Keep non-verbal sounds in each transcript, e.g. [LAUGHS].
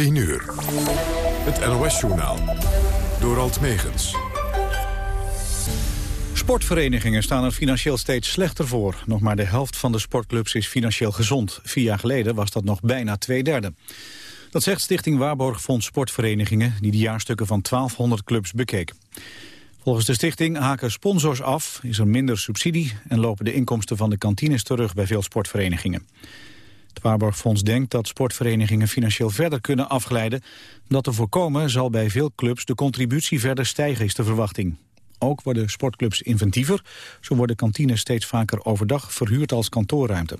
10 uur. Het NOS-journaal. Door Alt Megens. Sportverenigingen staan er financieel steeds slechter voor. Nog maar de helft van de sportclubs is financieel gezond. Vier jaar geleden was dat nog bijna twee derde. Dat zegt Stichting Waarborg Fonds Sportverenigingen... die de jaarstukken van 1200 clubs bekeek. Volgens de stichting haken sponsors af, is er minder subsidie... en lopen de inkomsten van de kantines terug bij veel sportverenigingen. Het Waarborgfonds denkt dat sportverenigingen financieel verder kunnen afglijden. Dat te voorkomen zal bij veel clubs de contributie verder stijgen, is de verwachting. Ook worden sportclubs inventiever. Zo worden kantines steeds vaker overdag verhuurd als kantoorruimte.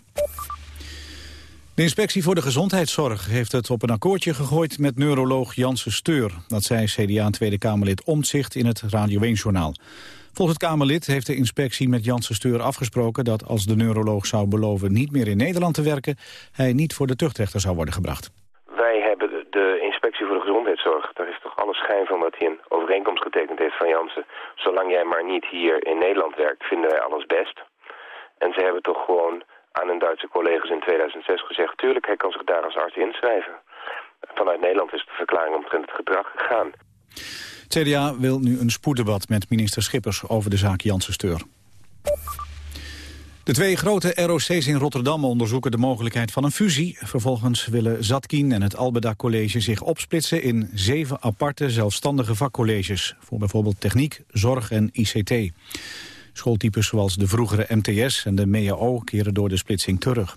De inspectie voor de gezondheidszorg heeft het op een akkoordje gegooid met neuroloog Janssen Steur. Dat zei CDA Tweede Kamerlid Omtzigt in het Radio 1-journaal. Volgens het Kamerlid heeft de inspectie met Janssen Steur afgesproken dat als de neuroloog zou beloven niet meer in Nederland te werken, hij niet voor de tuchtrechter zou worden gebracht. Wij hebben de inspectie voor de gezondheidszorg, daar is toch alle schijn van dat hij een overeenkomst getekend heeft van Janssen. Zolang jij maar niet hier in Nederland werkt, vinden wij alles best. En ze hebben toch gewoon aan hun Duitse collega's in 2006 gezegd... tuurlijk, hij kan zich daar als arts inschrijven. Vanuit Nederland is de verklaring omtrent het gedrag gegaan. CDA wil nu een spoeddebat met minister Schippers over de zaak Janssen Steur. De twee grote ROC's in Rotterdam onderzoeken de mogelijkheid van een fusie. Vervolgens willen Zatkin en het Albeda College zich opsplitsen in zeven aparte zelfstandige vakcolleges. Voor bijvoorbeeld techniek, zorg en ICT. Schooltypes zoals de vroegere MTS en de MEAO keren door de splitsing terug.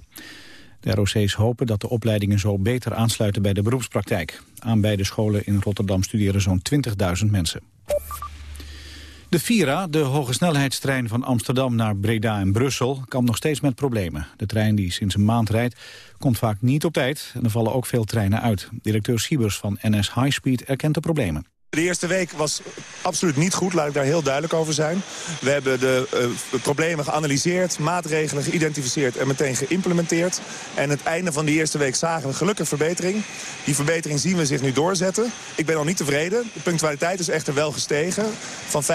De ROC's hopen dat de opleidingen zo beter aansluiten bij de beroepspraktijk. Aan beide scholen in Rotterdam studeren zo'n 20.000 mensen. De Vira, de hogesnelheidstrein van Amsterdam naar Breda en Brussel, kan nog steeds met problemen. De trein die sinds een maand rijdt, komt vaak niet op tijd en er vallen ook veel treinen uit. Directeur Siebers van NS High Speed erkent de problemen. De eerste week was absoluut niet goed, laat ik daar heel duidelijk over zijn. We hebben de uh, problemen geanalyseerd, maatregelen geïdentificeerd en meteen geïmplementeerd. En het einde van die eerste week zagen we gelukkig verbetering. Die verbetering zien we zich nu doorzetten. Ik ben al niet tevreden. De punctualiteit is echter wel gestegen. Van 50%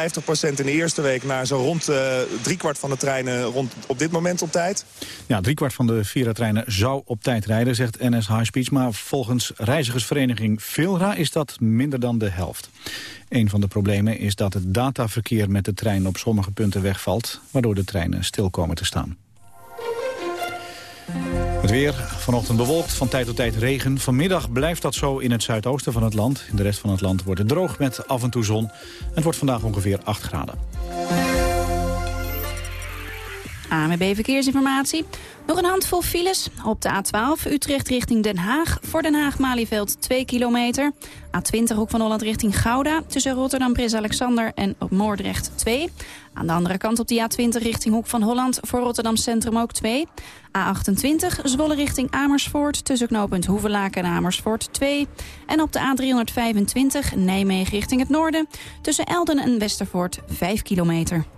in de eerste week naar zo rond uh, driekwart van de treinen rond op dit moment op tijd. Ja, driekwart van de Vira-treinen zou op tijd rijden, zegt NS High Speech. Maar volgens reizigersvereniging Vilra is dat minder dan de helft. Een van de problemen is dat het dataverkeer met de trein op sommige punten wegvalt, waardoor de treinen stil komen te staan. Het weer, vanochtend bewolkt, van tijd tot tijd regen. Vanmiddag blijft dat zo in het zuidoosten van het land. In de rest van het land wordt het droog met af en toe zon. Het wordt vandaag ongeveer 8 graden. AMB Verkeersinformatie. Nog een handvol files op de A12 Utrecht richting Den Haag. Voor Den Haag-Malieveld 2 kilometer. A20 Hoek van Holland richting Gouda. Tussen Rotterdam, Prins Alexander en op Moordrecht 2. Aan de andere kant op de A20 richting Hoek van Holland. Voor Rotterdam Centrum ook 2. A28 Zwolle richting Amersfoort. Tussen knooppunt Hoevelaken en Amersfoort 2. En op de A325 Nijmegen richting het noorden. Tussen Elden en Westervoort 5 kilometer.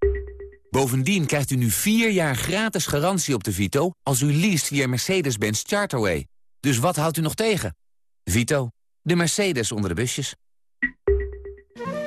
Bovendien krijgt u nu 4 jaar gratis garantie op de Vito... als u leest via Mercedes-Benz Charterway. Dus wat houdt u nog tegen? Vito, de Mercedes onder de busjes.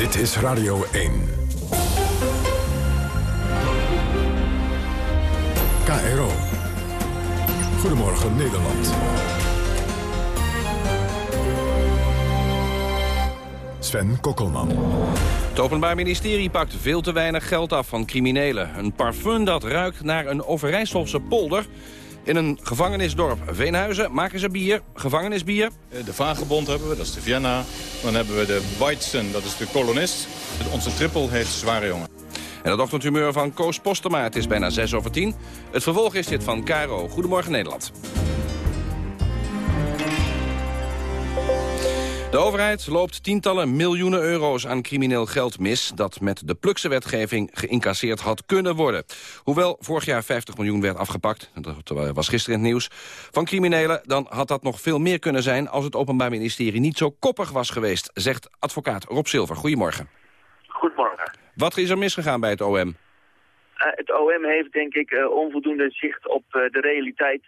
Dit is Radio 1. KRO. Goedemorgen Nederland. Sven Kokkelman. Het Openbaar Ministerie pakt veel te weinig geld af van criminelen. Een parfum dat ruikt naar een Overijsselse polder. In een gevangenisdorp Veenhuizen maken ze bier, gevangenisbier. De Vagebond hebben we, dat is de Vienna. Dan hebben we de Weizen, dat is de kolonist. Onze trippel heet Zware Jongen. En het ochtendhumeur van Koos Postema, het is bijna 6 over 10. Het vervolg is dit van Caro. Goedemorgen Nederland. De overheid loopt tientallen miljoenen euro's aan crimineel geld mis... dat met de plukse wetgeving geïncasseerd had kunnen worden. Hoewel vorig jaar 50 miljoen werd afgepakt, dat was gisteren in het nieuws... van criminelen, dan had dat nog veel meer kunnen zijn... als het Openbaar Ministerie niet zo koppig was geweest... zegt advocaat Rob Silver. Goedemorgen. Goedemorgen. Wat is er misgegaan bij het OM? Uh, het OM heeft denk ik uh, onvoldoende zicht op uh, de realiteit...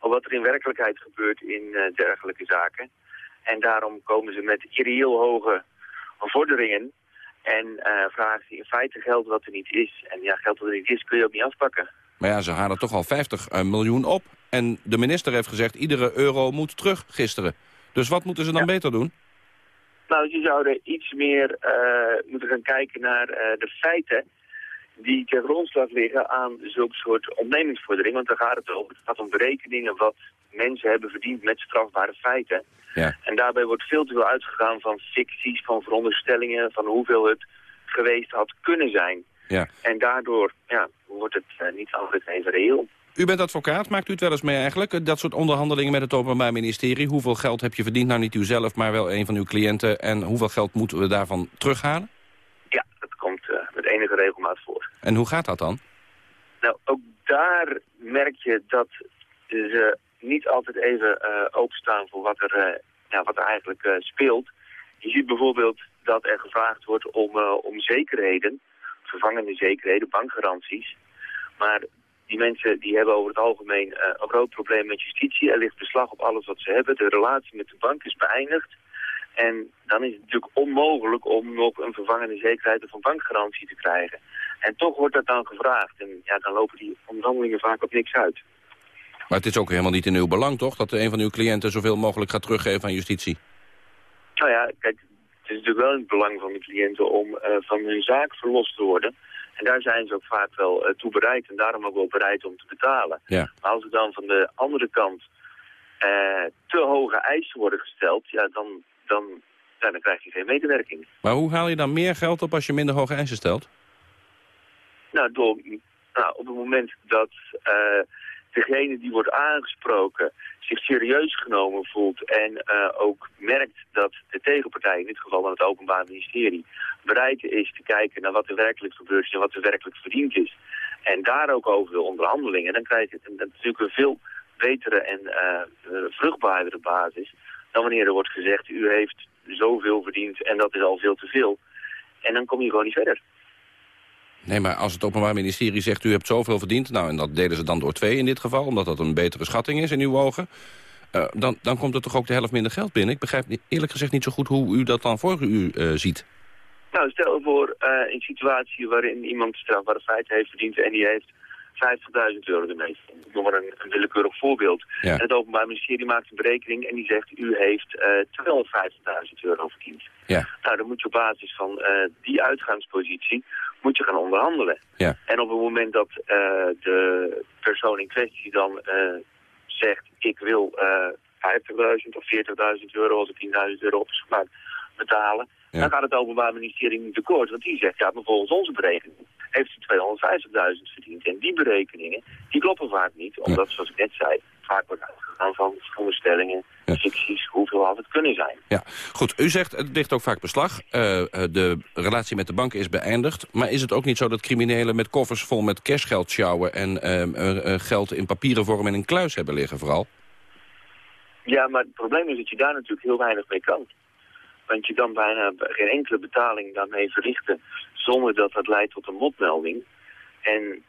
op wat er in werkelijkheid gebeurt in dergelijke zaken... En daarom komen ze met irreëel hoge vorderingen. En uh, vragen ze in feite geld wat er niet is. En ja, geld wat er niet is kun je ook niet afpakken. Maar ja, ze halen toch al 50 miljoen op. En de minister heeft gezegd, iedere euro moet terug gisteren. Dus wat moeten ze dan ja. beter doen? Nou, ze zouden iets meer uh, moeten gaan kijken naar uh, de feiten die ter grondslag liggen aan zulke soort ondernemingsvordering. Want daar gaat het over. Het gaat om berekeningen wat mensen hebben verdiend met strafbare feiten. Ja. En daarbij wordt veel te veel uitgegaan van ficties, van veronderstellingen, van hoeveel het geweest had kunnen zijn. Ja. En daardoor ja, wordt het uh, niet altijd even reëel. U bent advocaat, maakt u het wel eens mee eigenlijk? Dat soort onderhandelingen met het Openbaar Ministerie. Hoeveel geld heb je verdiend? Nou niet u zelf, maar wel een van uw cliënten. En hoeveel geld moeten we daarvan terughalen? Ja, dat komt uh, met enige regelmaat voor. En hoe gaat dat dan? Nou, ook daar merk je dat ze niet altijd even uh, openstaan voor wat er, uh, ja, wat er eigenlijk uh, speelt. Je ziet bijvoorbeeld dat er gevraagd wordt om, om zekerheden, vervangende zekerheden, bankgaranties. Maar die mensen die hebben over het algemeen een groot probleem met justitie. Er ligt beslag op alles wat ze hebben. De relatie met de bank is beëindigd. En dan is het natuurlijk onmogelijk om nog een vervangende zekerheid of een bankgarantie te krijgen. En toch wordt dat dan gevraagd. En ja, dan lopen die onderhandelingen vaak op niks uit. Maar het is ook helemaal niet in uw belang, toch? Dat een van uw cliënten zoveel mogelijk gaat teruggeven aan justitie. Nou ja, kijk, het is natuurlijk wel in het belang van de cliënten om uh, van hun zaak verlost te worden. En daar zijn ze ook vaak wel uh, toe bereid en daarom ook wel bereid om te betalen. Ja. Maar als er dan van de andere kant uh, te hoge eisen worden gesteld, ja, dan, dan, ja, dan krijg je geen medewerking. Maar hoe haal je dan meer geld op als je minder hoge eisen stelt? Nou, door, nou op het moment dat degene die wordt aangesproken zich serieus genomen voelt en uh, ook merkt dat de tegenpartij, in dit geval dan het Openbaar Ministerie, bereid is te kijken naar wat er werkelijk gebeurt en wat er werkelijk verdiend is. En daar ook over de onderhandelingen. Dan krijg je natuurlijk een veel betere en uh, vruchtbaardere basis dan wanneer er wordt gezegd u heeft zoveel verdiend en dat is al veel te veel. En dan kom je gewoon niet verder. Nee, maar als het Openbaar Ministerie zegt... u hebt zoveel verdiend, nou, en dat deden ze dan door twee in dit geval... omdat dat een betere schatting is in uw ogen... Uh, dan, dan komt er toch ook de helft minder geld binnen. Ik begrijp eerlijk gezegd niet zo goed hoe u dat dan voor u uh, ziet. Nou, stel voor uh, een situatie waarin iemand strafbare feiten heeft verdiend... en die heeft 50.000 euro ermee. Ik noem maar een, een willekeurig voorbeeld. Ja. En het Openbaar Ministerie maakt een berekening en die zegt... u heeft 250.000 euro verdiend. Ja. Nou, dan moet je op basis van die uitgangspositie moet je gaan onderhandelen. Ja. En op het moment dat uh, de persoon in kwestie dan zegt... ik wil uh, 50.000 of 40.000 euro als ik 10.000 euro op is gemaakt betalen... Dan gaat het Openbaar Ministerie niet tekort. Want die zegt, ja, maar volgens onze berekening heeft hij 250.000 verdiend. En die berekeningen, die kloppen vaak niet. Omdat, zoals ik net zei, vaak wordt uitgegaan van veronderstellingen, ja. ficties, hoeveel had het kunnen zijn. Ja, goed. U zegt, het ligt ook vaak beslag. Uh, de relatie met de banken is beëindigd. Maar is het ook niet zo dat criminelen met koffers vol met cashgeld sjouwen... en uh, geld in papieren vorm in een kluis hebben liggen vooral? Ja, maar het probleem is dat je daar natuurlijk heel weinig mee kan. Want je kan bijna geen enkele betaling daarmee verrichten zonder dat dat leidt tot een motmelding. En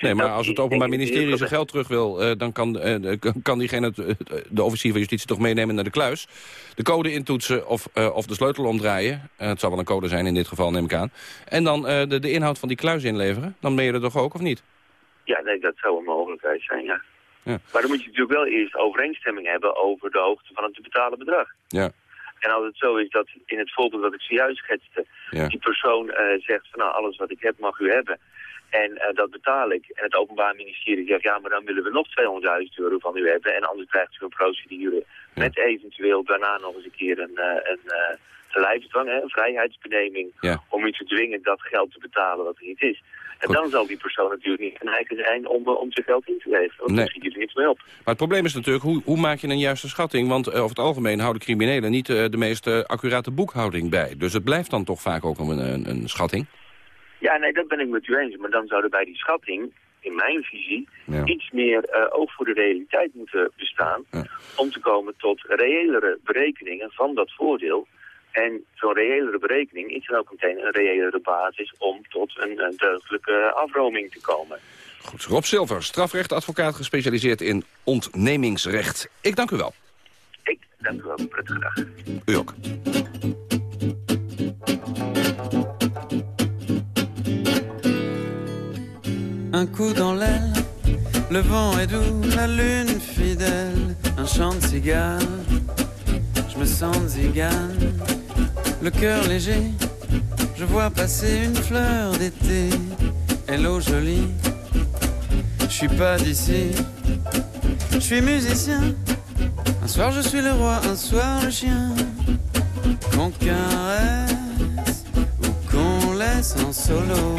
Nee, maar als het Openbaar Ministerie zijn geld terug wil... Uh, dan kan, uh, kan diegene, de officier van justitie, toch meenemen naar de kluis. De code intoetsen of, of de sleutel omdraaien. het zal wel een code zijn in dit geval, neem ik aan. En dan de, de inhoud van die kluis inleveren. Dan ben je er toch ook, of niet? Ja, nee, dat zou een mogelijkheid zijn, ja. ja. Maar dan moet je natuurlijk wel eerst overeenstemming hebben... over de hoogte van het te betalen bedrag. Ja. En als het zo is dat in het voorbeeld dat ik zojuist schetste... Ja. die persoon zegt van nou, alles wat ik heb mag u hebben... En uh, dat betaal ik. En het Openbaar Ministerie zegt, ja, maar dan willen we nog 200.000 euro van u hebben. En anders krijgt u een procedure ja. met eventueel daarna nog eens een keer een, uh, een lijfsdwang, een vrijheidsbeneming. Ja. Om u te dwingen dat geld te betalen wat er niet is. En dan zal die persoon natuurlijk niet geneigd zijn om, om zijn geld in te leveren. Want nee. dan schiet er niets mee op. Maar het probleem is natuurlijk, hoe, hoe maak je een juiste schatting? Want over het algemeen houden criminelen niet de meest accurate boekhouding bij. Dus het blijft dan toch vaak ook een, een, een schatting? Ja, nee, dat ben ik met u eens. Maar dan zou er bij die schatting, in mijn visie, ja. iets meer oog voor de realiteit moeten bestaan. Ja. Om te komen tot reëlere berekeningen van dat voordeel. En zo'n reëlere berekening is dan ook meteen een reëlere basis om tot een, een deugdelijke afroming te komen. Goed, Rob Silver, strafrechtadvocaat gespecialiseerd in ontnemingsrecht. Ik dank u wel. Ik dank u wel. Prettige dag. U ook. Un coup dans l'aile, le vent est doux, la lune fidèle, un chant de cigale, je me sens zigane, le cœur léger, je vois passer une fleur d'été, hello jolie, je suis pas d'ici, je suis musicien, un soir je suis le roi, un soir le chien, qu'on caresse ou qu'on laisse en solo.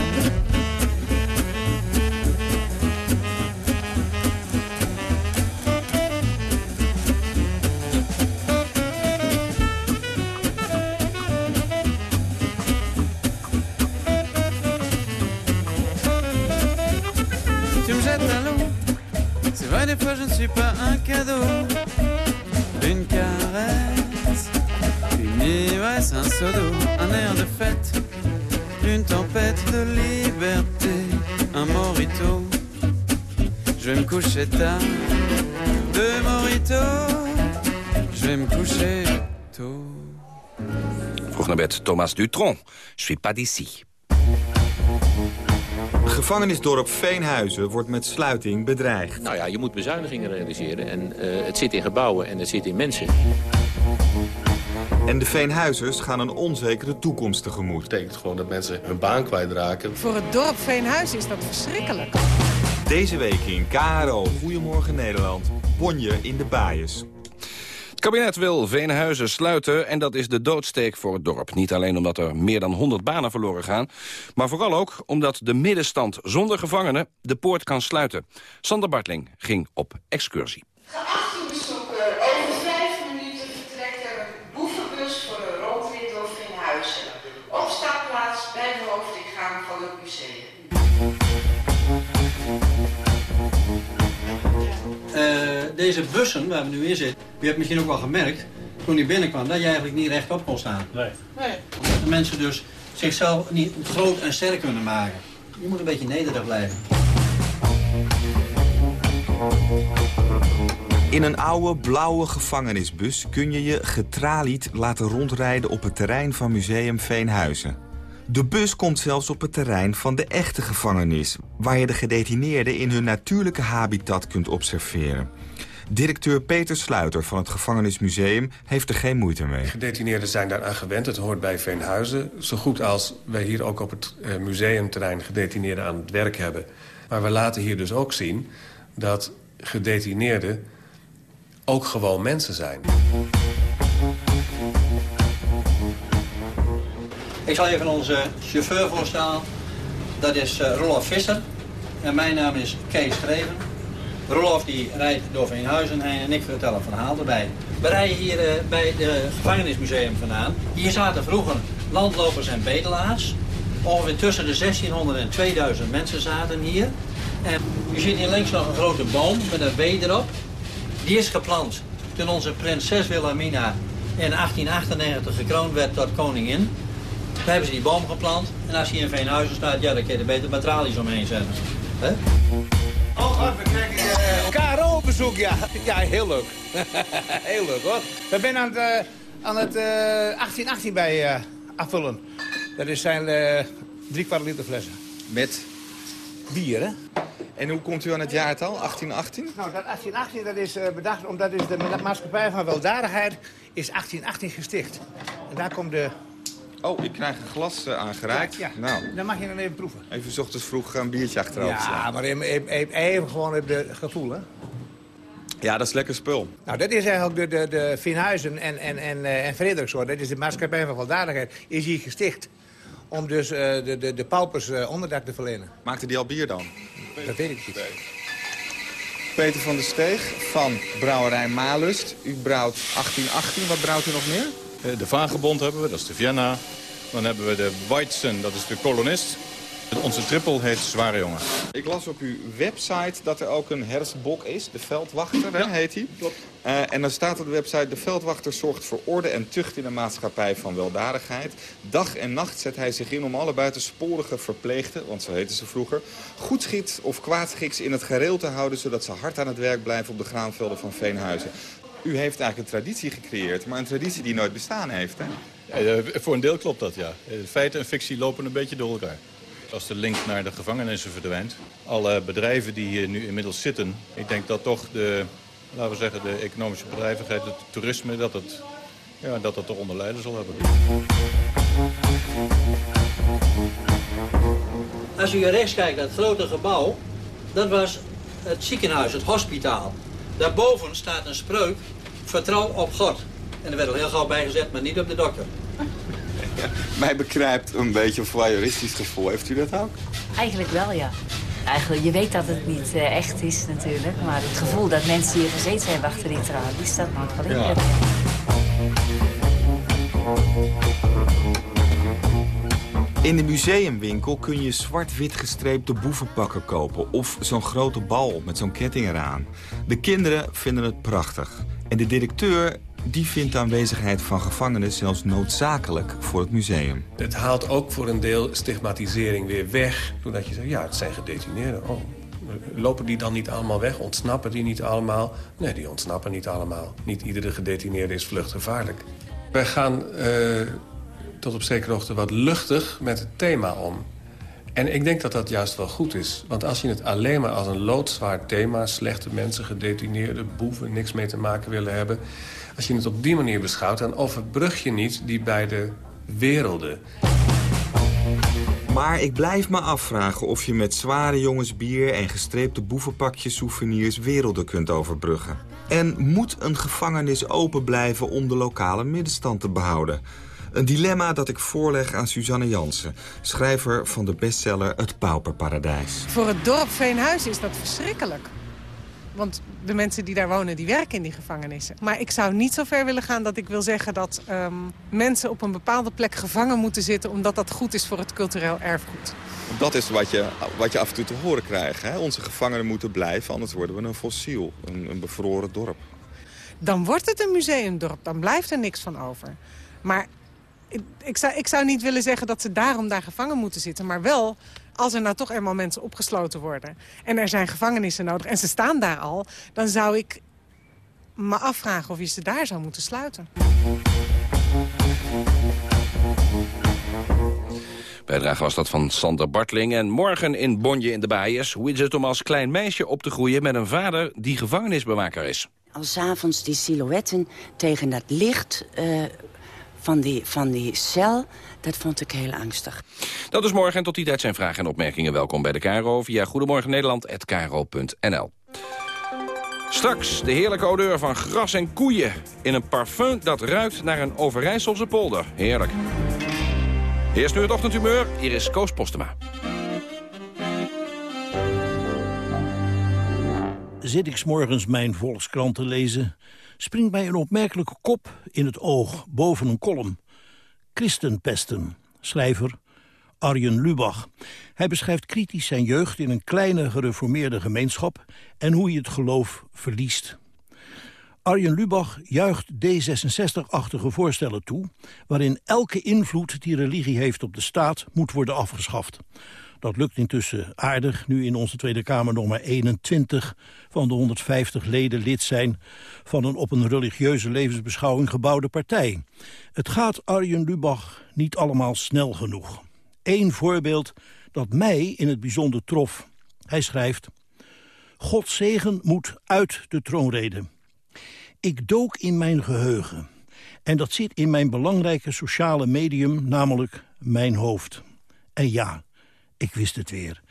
Pas un cadeau. Une caresse, une ivresse, un seau un air de fête, une tempête de liberté, un morito. Je vais me coucher tard, deux moritos. Je vais me coucher tôt. Vroeg naar bed Thomas Dutron. Je suis pas d'ici. Gevangenisdorp Veenhuizen wordt met sluiting bedreigd. Nou ja, je moet bezuinigingen realiseren. En uh, het zit in gebouwen en het zit in mensen. En de Veenhuizers gaan een onzekere toekomst tegemoet. Dat betekent gewoon dat mensen hun baan kwijtraken. Voor het dorp Veenhuizen is dat verschrikkelijk. Deze week in KRO Goedemorgen Nederland. Bonje in de baaiers. Kabinet wil Veenhuizen sluiten en dat is de doodsteek voor het dorp. Niet alleen omdat er meer dan 100 banen verloren gaan... maar vooral ook omdat de middenstand zonder gevangenen de poort kan sluiten. Sander Bartling ging op excursie. Deze bussen waar we nu in zitten, u hebt misschien ook wel gemerkt, toen hij binnenkwam, dat je eigenlijk niet rechtop kon staan. Nee. Omdat de mensen dus zichzelf niet groot en sterk kunnen maken. Je moet een beetje nederig blijven. In een oude blauwe gevangenisbus kun je je getralied laten rondrijden op het terrein van Museum Veenhuizen. De bus komt zelfs op het terrein van de echte gevangenis... waar je de gedetineerden in hun natuurlijke habitat kunt observeren. Directeur Peter Sluiter van het Gevangenismuseum heeft er geen moeite mee. Gedetineerden zijn daaraan gewend. Het hoort bij Veenhuizen. Zo goed als wij hier ook op het eh, museumterrein gedetineerden aan het werk hebben. Maar we laten hier dus ook zien dat gedetineerden ook gewoon mensen zijn. Ik zal even onze chauffeur voorstellen. Dat is uh, Rolof Visser. En mijn naam is Kees Greven. Rolof die rijdt door Veenhuizen en ik vertel een verhaal erbij. We rijden hier uh, bij het gevangenismuseum vandaan. Hier zaten vroeger landlopers en bedelaars. Ongeveer tussen de 1600 en 2000 mensen zaten hier. En je ziet hier links nog een grote boom met een W erop. Die is geplant toen onze prinses Wilhelmina in 1898 gekroond werd tot koningin. Toen hebben ze die boom geplant. En als hij in Veenhuizen staat, ja, dan kun je er beter met tralies omheen zetten. Oh, we krijgen uh, KRO-bezoek, ja. [LAUGHS] Ja, heel leuk. [LAUGHS] heel leuk, hoor. We zijn aan het, uh, aan het uh, 1818 bij uh, afvullen. Dat is zijn drie kwart liter flessen. Met? Bier, hè? En hoe komt u aan het jaartal, 1818? Nou, dat 1818 dat is bedacht omdat is de maatschappij van weldadigheid is 1818 gesticht. En daar komt de Oh, ik krijg een glas uh, aangereikt. Ja, ja. Nou, dan mag je dan even proeven. Even s ochtends vroeg een biertje achterover Ja, slaan. maar even, even, even gewoon op de gevoel, hè? Ja, dat is lekker spul. Nou, dat is eigenlijk de, de, de Vinhuizen en, en, en, en Frederikshoor. Dat is de maatschappij van weldadigheid. Is hier gesticht om dus uh, de, de, de paupers uh, onderdak te verlenen. Maakte die al bier dan? Dat weet ik niet. Peter van der Steeg van Brouwerij Malust. U brouwt 1818. Wat brouwt u nog meer? De Vagebond hebben we, dat is de Vienna. Dan hebben we de Weizen, dat is de kolonist. Onze triple heet Zware Jongen. Ik las op uw website dat er ook een herfstbok is, de veldwachter, heet hij. Klopt. Uh, en dan staat op de website... de veldwachter zorgt voor orde en tucht in een maatschappij van weldadigheid. Dag en nacht zet hij zich in om alle buitensporige verpleegden... want zo heten ze vroeger... goedschiks of kwaadschiks in het gereel te houden... zodat ze hard aan het werk blijven op de graanvelden van Veenhuizen. U heeft eigenlijk een traditie gecreëerd, maar een traditie die nooit bestaan heeft, hè? Ja, uh, voor een deel klopt dat, ja. Feiten en fictie lopen een beetje door elkaar. Als de link naar de gevangenissen verdwijnt, alle bedrijven die hier nu inmiddels zitten... ik denk dat toch de, laten we zeggen, de economische bedrijvigheid, het toerisme... dat het, ja, dat het eronder lijden zal hebben. Als u hier rechts kijkt naar het grote gebouw, dat was het ziekenhuis, het hospitaal. Daarboven staat een spreuk, vertrouw op God. En er werd al heel gauw bijgezet, maar niet op de dokter. Ja, [LAUGHS] mij bekrijpt een beetje een voyeuristisch gevoel. Heeft u dat ook? Eigenlijk wel, ja. Eigenlijk, je weet dat het niet uh, echt is natuurlijk. Maar het gevoel dat mensen hier gezeten hebben achter die tralies, dat moet wel in. Ja. In de museumwinkel kun je zwart-wit gestreepte boevenpakken kopen... of zo'n grote bal met zo'n ketting eraan. De kinderen vinden het prachtig. En de directeur die vindt de aanwezigheid van gevangenen zelfs noodzakelijk voor het museum. Het haalt ook voor een deel stigmatisering weer weg. Doordat je zegt, ja, het zijn gedetineerden. Oh, lopen die dan niet allemaal weg? Ontsnappen die niet allemaal? Nee, die ontsnappen niet allemaal. Niet iedere gedetineerde is vluchtgevaarlijk. Wij gaan uh, tot op zekere hoogte wat luchtig met het thema om. En ik denk dat dat juist wel goed is. Want als je het alleen maar als een loodzwaar thema... slechte mensen, gedetineerden, boeven, niks mee te maken willen hebben... als je het op die manier beschouwt... dan overbrug je niet die beide werelden. Maar ik blijf me afvragen of je met zware jongensbier... en gestreepte boevenpakjes souvenirs werelden kunt overbruggen. En moet een gevangenis open blijven om de lokale middenstand te behouden... Een dilemma dat ik voorleg aan Suzanne Jansen, schrijver van de bestseller Het Pauperparadijs. Voor het dorp Veenhuis is dat verschrikkelijk. Want de mensen die daar wonen, die werken in die gevangenissen. Maar ik zou niet zo ver willen gaan dat ik wil zeggen dat um, mensen op een bepaalde plek gevangen moeten zitten... omdat dat goed is voor het cultureel erfgoed. Dat is wat je, wat je af en toe te horen krijgt. Hè? Onze gevangenen moeten blijven, anders worden we een fossiel. Een, een bevroren dorp. dan wordt het een museumdorp. Dan blijft er niks van over. Maar ik, ik, zou, ik zou niet willen zeggen dat ze daarom daar gevangen moeten zitten. Maar wel, als er nou toch eenmaal mensen opgesloten worden... en er zijn gevangenissen nodig en ze staan daar al... dan zou ik me afvragen of je ze daar zou moeten sluiten. Bijdrage was dat van Sander Bartling. En morgen in Bonje in de Baaiers. Hoe is het om als klein meisje op te groeien met een vader die gevangenisbewaker is? Als avonds die silhouetten tegen dat licht uh, van, die, van die cel, dat vond ik heel angstig. Dat is morgen en tot die tijd zijn vragen en opmerkingen. Welkom bij de KRO via Goedemorgen Nederland@kro.nl. Straks de heerlijke odeur van gras en koeien... in een parfum dat ruikt naar een Overijsselse polder. Heerlijk. Eerst nu het ochtendhumeur, hier is Koos Postema. Zit ik morgens mijn Volkskrant te lezen... springt mij een opmerkelijke kop in het oog boven een kolom. Christenpesten, schrijver Arjen Lubach. Hij beschrijft kritisch zijn jeugd in een kleine gereformeerde gemeenschap... en hoe hij het geloof verliest. Arjen Lubach juicht D66-achtige voorstellen toe... waarin elke invloed die religie heeft op de staat moet worden afgeschaft. Dat lukt intussen aardig, nu in onze Tweede Kamer nog maar 21 van de 150 leden lid zijn van een op een religieuze levensbeschouwing gebouwde partij. Het gaat Arjen Lubach niet allemaal snel genoeg. Eén voorbeeld dat mij in het bijzonder trof. Hij schrijft... Gods zegen moet uit de troonrede. Ik dook in mijn geheugen. En dat zit in mijn belangrijke sociale medium, namelijk mijn hoofd. En ja, ik wist het weer.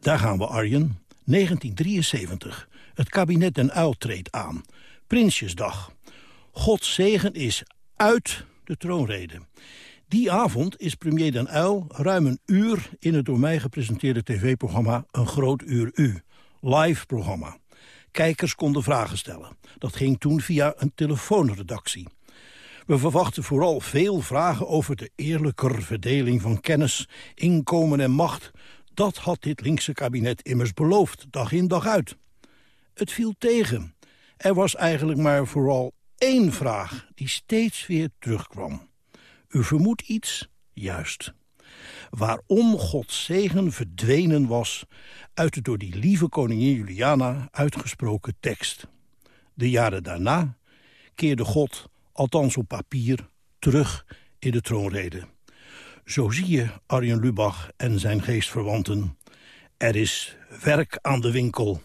Daar gaan we, Arjen. 1973. Het kabinet Den Uil treedt aan. Prinsjesdag. Gods zegen is uit de troonrede. Die avond is premier Den Uil ruim een uur in het door mij gepresenteerde tv-programma Een Groot Uur U. Live programma. Kijkers konden vragen stellen. Dat ging toen via een telefoonredactie. We verwachten vooral veel vragen over de eerlijker verdeling van kennis, inkomen en macht. Dat had dit linkse kabinet immers beloofd, dag in dag uit. Het viel tegen. Er was eigenlijk maar vooral één vraag die steeds weer terugkwam. U vermoedt iets? Juist. Waarom Gods zegen verdwenen was uit de door die lieve koningin Juliana uitgesproken tekst. De jaren daarna keerde God, althans op papier, terug in de troonrede. Zo zie je Arjen Lubach en zijn geestverwanten. Er is werk aan de winkel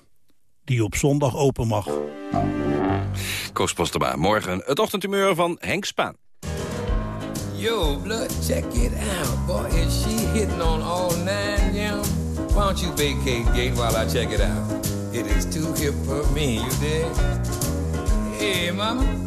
die op zondag open mag. Koos Postema, morgen het ochtendhumeur van Henk Spaan. Yo, blood, check it out. Boy, is she hitting on all nine, yeah? Why don't you vacate gate while I check it out? It is too hip for me, you dig? Hey, mama.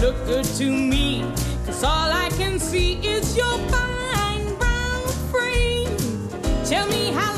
look good to me, cause all I can see is your fine brown frame. Tell me how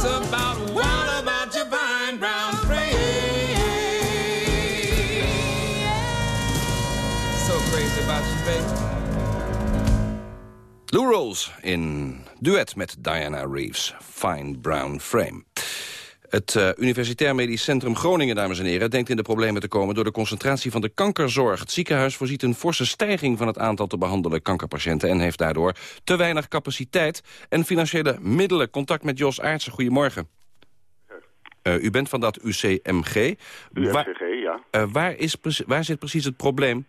About. About. What about your fine brown frame? So crazy about you, baby. Lou Rolls in duet met Diana Reeves. Fine Brown Frame. Het eh, Universitair Medisch Centrum Groningen, dames en heren... denkt in de problemen te komen door de concentratie van de kankerzorg. Het ziekenhuis voorziet een forse stijging van het aantal te behandelen kankerpatiënten... en heeft daardoor te weinig capaciteit en financiële middelen. Contact met Jos Aartsen, goedemorgen. Eh, u bent van dat UCMG. Waar, UMCG, ja. eh, waar, is, waar zit precies het probleem?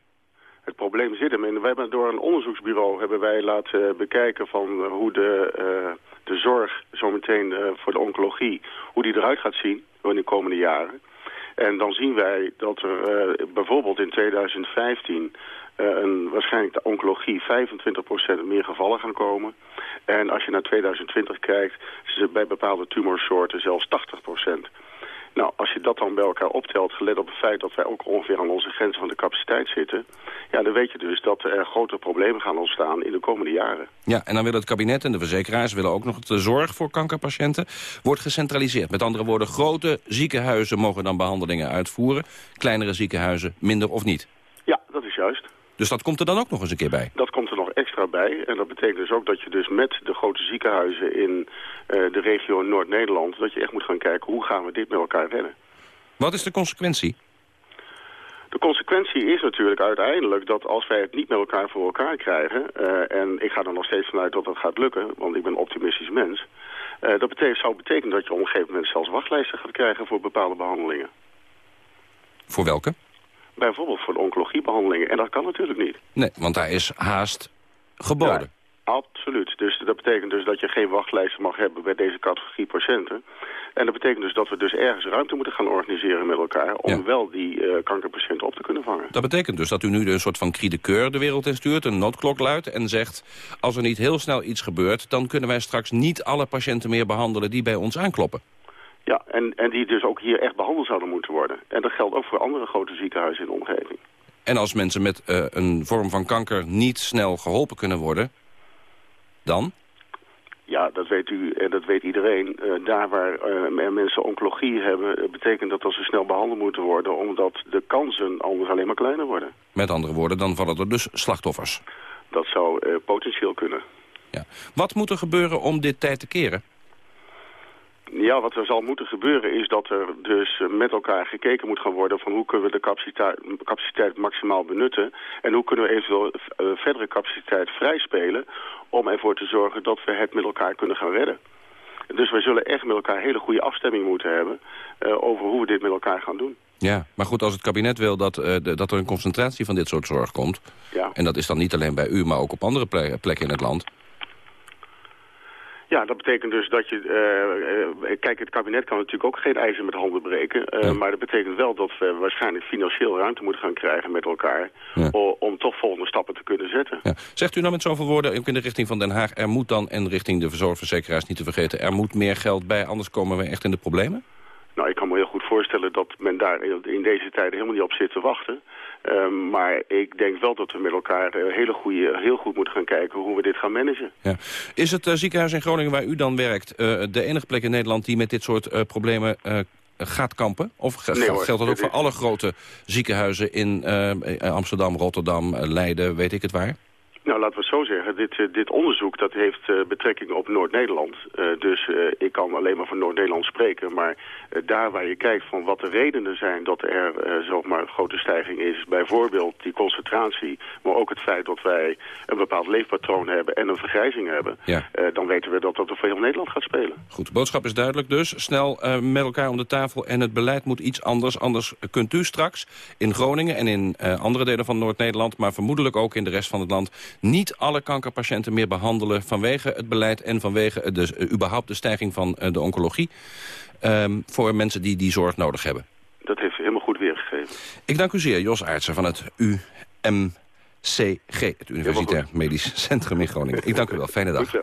Het probleem zit hem in. We hebben door een onderzoeksbureau hebben wij laten bekijken van hoe de, de zorg zometeen eh, voor de oncologie, hoe die eruit gaat zien in de komende jaren. En dan zien wij dat er eh, bijvoorbeeld in 2015 eh, een, waarschijnlijk de oncologie 25% meer gevallen gaan komen. En als je naar 2020 kijkt, het bij bepaalde tumorsoorten zelfs 80%. Nou, als je dat dan bij elkaar optelt, gelet op het feit dat wij ook ongeveer aan onze grens van de capaciteit zitten, ja, dan weet je dus dat er grote problemen gaan ontstaan in de komende jaren. Ja, en dan willen het kabinet en de verzekeraars willen ook nog dat de zorg voor kankerpatiënten wordt gecentraliseerd. Met andere woorden, grote ziekenhuizen mogen dan behandelingen uitvoeren. Kleinere ziekenhuizen minder of niet. Ja, dat is juist. Dus dat komt er dan ook nog eens een keer bij. Dat komt nog extra bij. En dat betekent dus ook dat je dus met de grote ziekenhuizen in eh, de regio Noord-Nederland, dat je echt moet gaan kijken hoe gaan we dit met elkaar redden. Wat is de consequentie? De consequentie is natuurlijk uiteindelijk dat als wij het niet met elkaar voor elkaar krijgen... eh, en ik ga er nog steeds vanuit dat dat gaat lukken, want ik ben een optimistisch mens... eh, dat betekent, zou betekenen dat je op een gegeven moment zelfs wachtlijsten gaat krijgen voor bepaalde behandelingen. Voor welke? Bijvoorbeeld voor de oncologiebehandelingen. En dat kan natuurlijk niet. Nee, want daar is haast geboden. Absoluut. Dus dat betekent dus dat je geen wachtlijsten mag hebben bij deze categorie patiënten. En dat betekent dus dat we dus ergens ruimte moeten gaan organiseren met elkaar... om wel die eh, kankerpatiënten op te kunnen vangen. Dat betekent dus dat u nu een soort van cri de de wereld in stuurt, een noodklok luidt en zegt... als er niet heel snel iets gebeurt, dan kunnen wij straks niet alle patiënten meer behandelen die bij ons aankloppen. Ja, en, en die dus ook hier echt behandeld zouden moeten worden. En dat geldt ook voor andere grote ziekenhuizen in de omgeving. En als mensen met eh, een vorm van kanker niet snel geholpen kunnen worden, dan? Ja, dat weet u en dat weet iedereen. Eh, daar waar eh, mensen oncologie hebben, eh, betekent dat dat ze snel behandeld moeten worden... omdat de kansen anders alleen maar kleiner worden. Met andere woorden, dan vallen er dus slachtoffers. Dat zou eh, potentieel kunnen. Ja. Wat moet er gebeuren om dit tijd te keren? Ja, wat er zal moeten gebeuren is dat er dus met elkaar gekeken moet gaan worden... van hoe kunnen we de capaciteit, capaciteit maximaal benutten... en hoe kunnen we eventueel eh, verdere capaciteit vrijspelen... om ervoor te zorgen dat we het met elkaar kunnen gaan redden. Dus we zullen echt met elkaar hele goede afstemming moeten hebben... eh, over hoe we dit met elkaar gaan doen. Ja, maar goed, als het kabinet wil dat, eh, dat er een concentratie van dit soort zorg komt... Ja. en dat is dan niet alleen bij u, maar ook op andere ple- plekken in het land... Ja, dat betekent dus dat je... eh, eh, kijk, het kabinet kan natuurlijk ook geen ijzer met handen breken. eh, Maar dat betekent wel dat we waarschijnlijk financieel ruimte moeten gaan krijgen met elkaar... om toch volgende stappen te kunnen zetten. Ja. Zegt u nou met zoveel woorden, ook in de richting van Den Haag... er moet dan, en richting de verzorgverzekeraars niet te vergeten... er moet meer geld bij, anders komen we echt in de problemen? Nou, ik kan me heel goed voorstellen dat men daar in deze tijden helemaal niet op zit te wachten. Ehm, maar ik denk wel dat we met elkaar eh, hele goede, heel goed moeten gaan kijken hoe we dit gaan managen. Ja. Is het eh, ziekenhuis in Groningen waar u dan werkt... eh, de enige plek in Nederland die met dit soort problemen gaat kampen? Of ge- Nee, hoor. geldt dat ook voor alle grote ziekenhuizen in Amsterdam, Rotterdam, Leiden, weet ik het waar? Nou, laten we het zo zeggen. Dit, eh, dit onderzoek dat heeft eh, betrekking op Noord-Nederland. Eh, dus ik kan alleen maar van Noord-Nederland spreken. Maar daar waar je kijkt van wat de redenen zijn dat er zeg maar, een grote stijging is. Bijvoorbeeld die concentratie. Maar ook het feit dat wij een bepaald leefpatroon hebben en een vergrijzing hebben. Ja. dan weten we dat dat voor heel Nederland gaat spelen. Goed, de boodschap is duidelijk dus. Snel met elkaar om de tafel en het beleid moet iets anders. Anders kunt u straks in Groningen en in andere delen van Noord-Nederland... maar vermoedelijk ook in de rest van het land... niet alle kankerpatiënten meer behandelen... vanwege het beleid en vanwege de, uh, überhaupt de stijging van uh, de oncologie... Um, voor mensen die die zorg nodig hebben. Dat heeft u helemaal goed weergegeven. Ik dank u zeer, Jos Aartsen van het UM. CG, het Universitair Medisch Centrum in Groningen. Ik dank u wel. Fijne dag.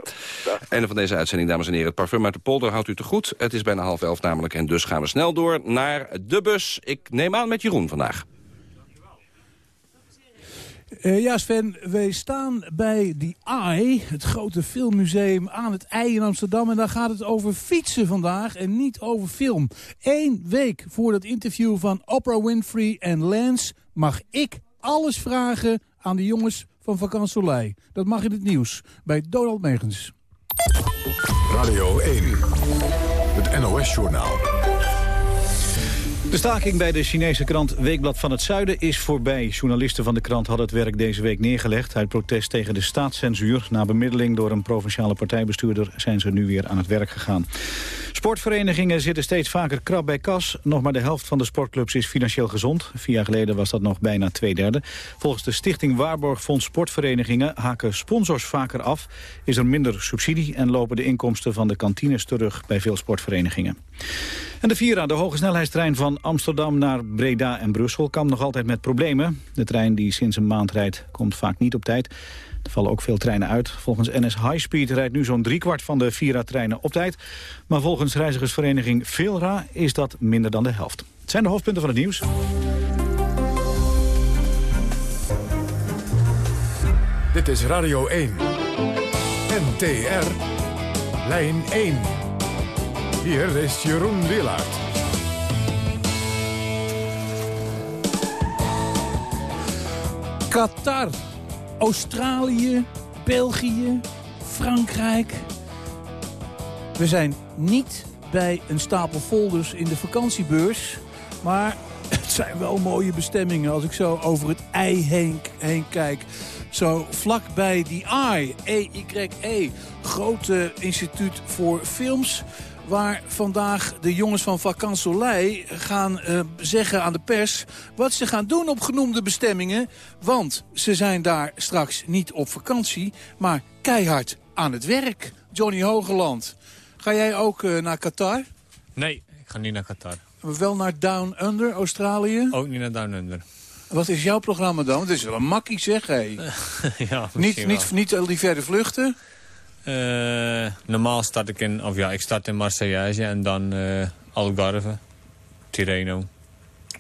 Einde van deze uitzending, dames en heren. Het parfum uit de polder houdt u te goed. Het is bijna half elf namelijk en dus gaan we snel door naar de bus. Ik neem aan met Jeroen vandaag. Uh, ja, Sven, wij staan bij The Eye, het grote filmmuseum aan het IJ in Amsterdam. En daar gaat het over fietsen vandaag en niet over film. Eén week voor dat interview van Oprah Winfrey en Lance mag ik alles vragen aan de jongens van Vakant Soleil. Dat mag in het nieuws bij Donald Megens. Radio 1, het NOS-journaal. De staking bij de Chinese krant Weekblad van het Zuiden is voorbij. Journalisten van de krant hadden het werk deze week neergelegd... uit protest tegen de staatscensuur. Na bemiddeling door een provinciale partijbestuurder... zijn ze nu weer aan het werk gegaan. Sportverenigingen zitten steeds vaker krap bij kas. Nog maar de helft van de sportclubs is financieel gezond. Vier jaar geleden was dat nog bijna twee derde. Volgens de stichting Waarborgfonds Sportverenigingen... haken sponsors vaker af, is er minder subsidie... en lopen de inkomsten van de kantines terug bij veel sportverenigingen. En de Vira, de hogesnelheidstrein van Amsterdam naar Breda en Brussel... kan nog altijd met problemen. De trein die sinds een maand rijdt komt vaak niet op tijd. Er vallen ook veel treinen uit. Volgens NS Highspeed rijdt nu zo'n driekwart van de Vira-treinen op tijd. Maar volgens reizigersvereniging Veelra is dat minder dan de helft. Het zijn de hoofdpunten van het nieuws. Dit is Radio 1. NTR. Lijn 1. Hier is Jeroen Willaert. Qatar, Australië, België, Frankrijk. We zijn niet bij een stapel folders in de vakantiebeurs. Maar [LAUGHS] het zijn wel mooie bestemmingen als ik zo over het ei heen, kijk. Zo vlak bij die I, E-Y-E, grote instituut voor films waar vandaag de jongens van Vakant Soleil gaan uh, zeggen aan de pers... wat ze gaan doen op genoemde bestemmingen. Want ze zijn daar straks niet op vakantie, maar keihard aan het werk. Johnny Hogeland, ga jij ook uh, naar Qatar? Nee, ik ga niet naar Qatar. Wel naar Down Under, Australië? Ook niet naar Down Under. Wat is jouw programma dan? Het is wel een makkie zeg, hé. [LAUGHS] ja, niet, niet, niet al die verre vluchten? Uh, normaal start ik in, of ja, ik start in Marseillage en dan uh, Algarve, Tirreno.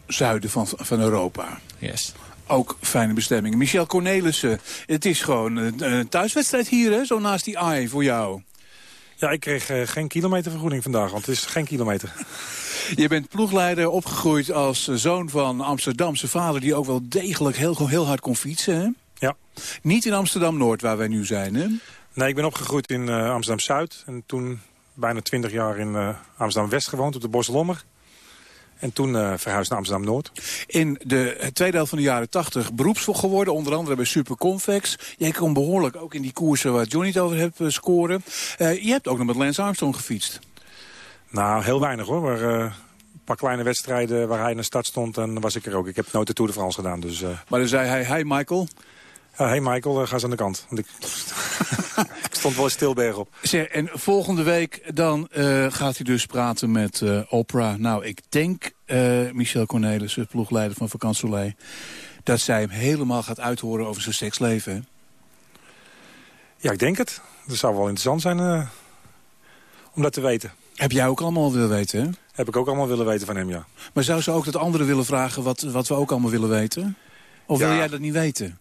Zuiden van, van Europa. Yes. Ook fijne bestemmingen. Michel Cornelissen, het is gewoon een thuiswedstrijd hier, hè? Zo naast die AI voor jou. Ja, ik kreeg uh, geen kilometervergoeding vandaag, want het is geen kilometer. [LAUGHS] Je bent ploegleider, opgegroeid als zoon van Amsterdamse vader... die ook wel degelijk heel, heel hard kon fietsen, hè? Ja. Niet in Amsterdam-Noord, waar wij nu zijn, hè? Nee, ik ben opgegroeid in uh, Amsterdam-Zuid. En toen bijna twintig jaar in uh, Amsterdam-West gewoond, op de Boslommer. En toen uh, verhuisd naar Amsterdam-Noord. In de tweede helft van de jaren tachtig beroepsvol geworden. Onder andere bij Superconvex. Jij kon behoorlijk ook in die koersen waar Johnny het over heeft scoren. je hebt ook nog met Lance Armstrong gefietst. Nou, heel weinig hoor. Maar, een paar kleine wedstrijden waar hij in de stad stond. En was ik er ook. Ik heb nooit de Tour de France gedaan. Dus, Maar dan zei hij, hi Michael... Hé hey Michael, ga eens aan de kant. Want ik, [LAUGHS] stond wel stilberg op. Zeg, en volgende week dan uh, gaat hij dus praten met uh, Oprah. Nou, ik denk, uh, Michel Cornelis, ploegleider van Vakant Soleil... dat zij hem helemaal gaat uithoren over zijn seksleven. Hè? Ja, ik denk het. Dat zou wel interessant zijn om dat te weten. Heb jij ook allemaal willen weten, hè? Heb ik ook allemaal willen weten van hem, ja. Maar zou ze ook dat anderen willen vragen wat, wat we ook allemaal willen weten? Of ja. wil jij dat niet weten?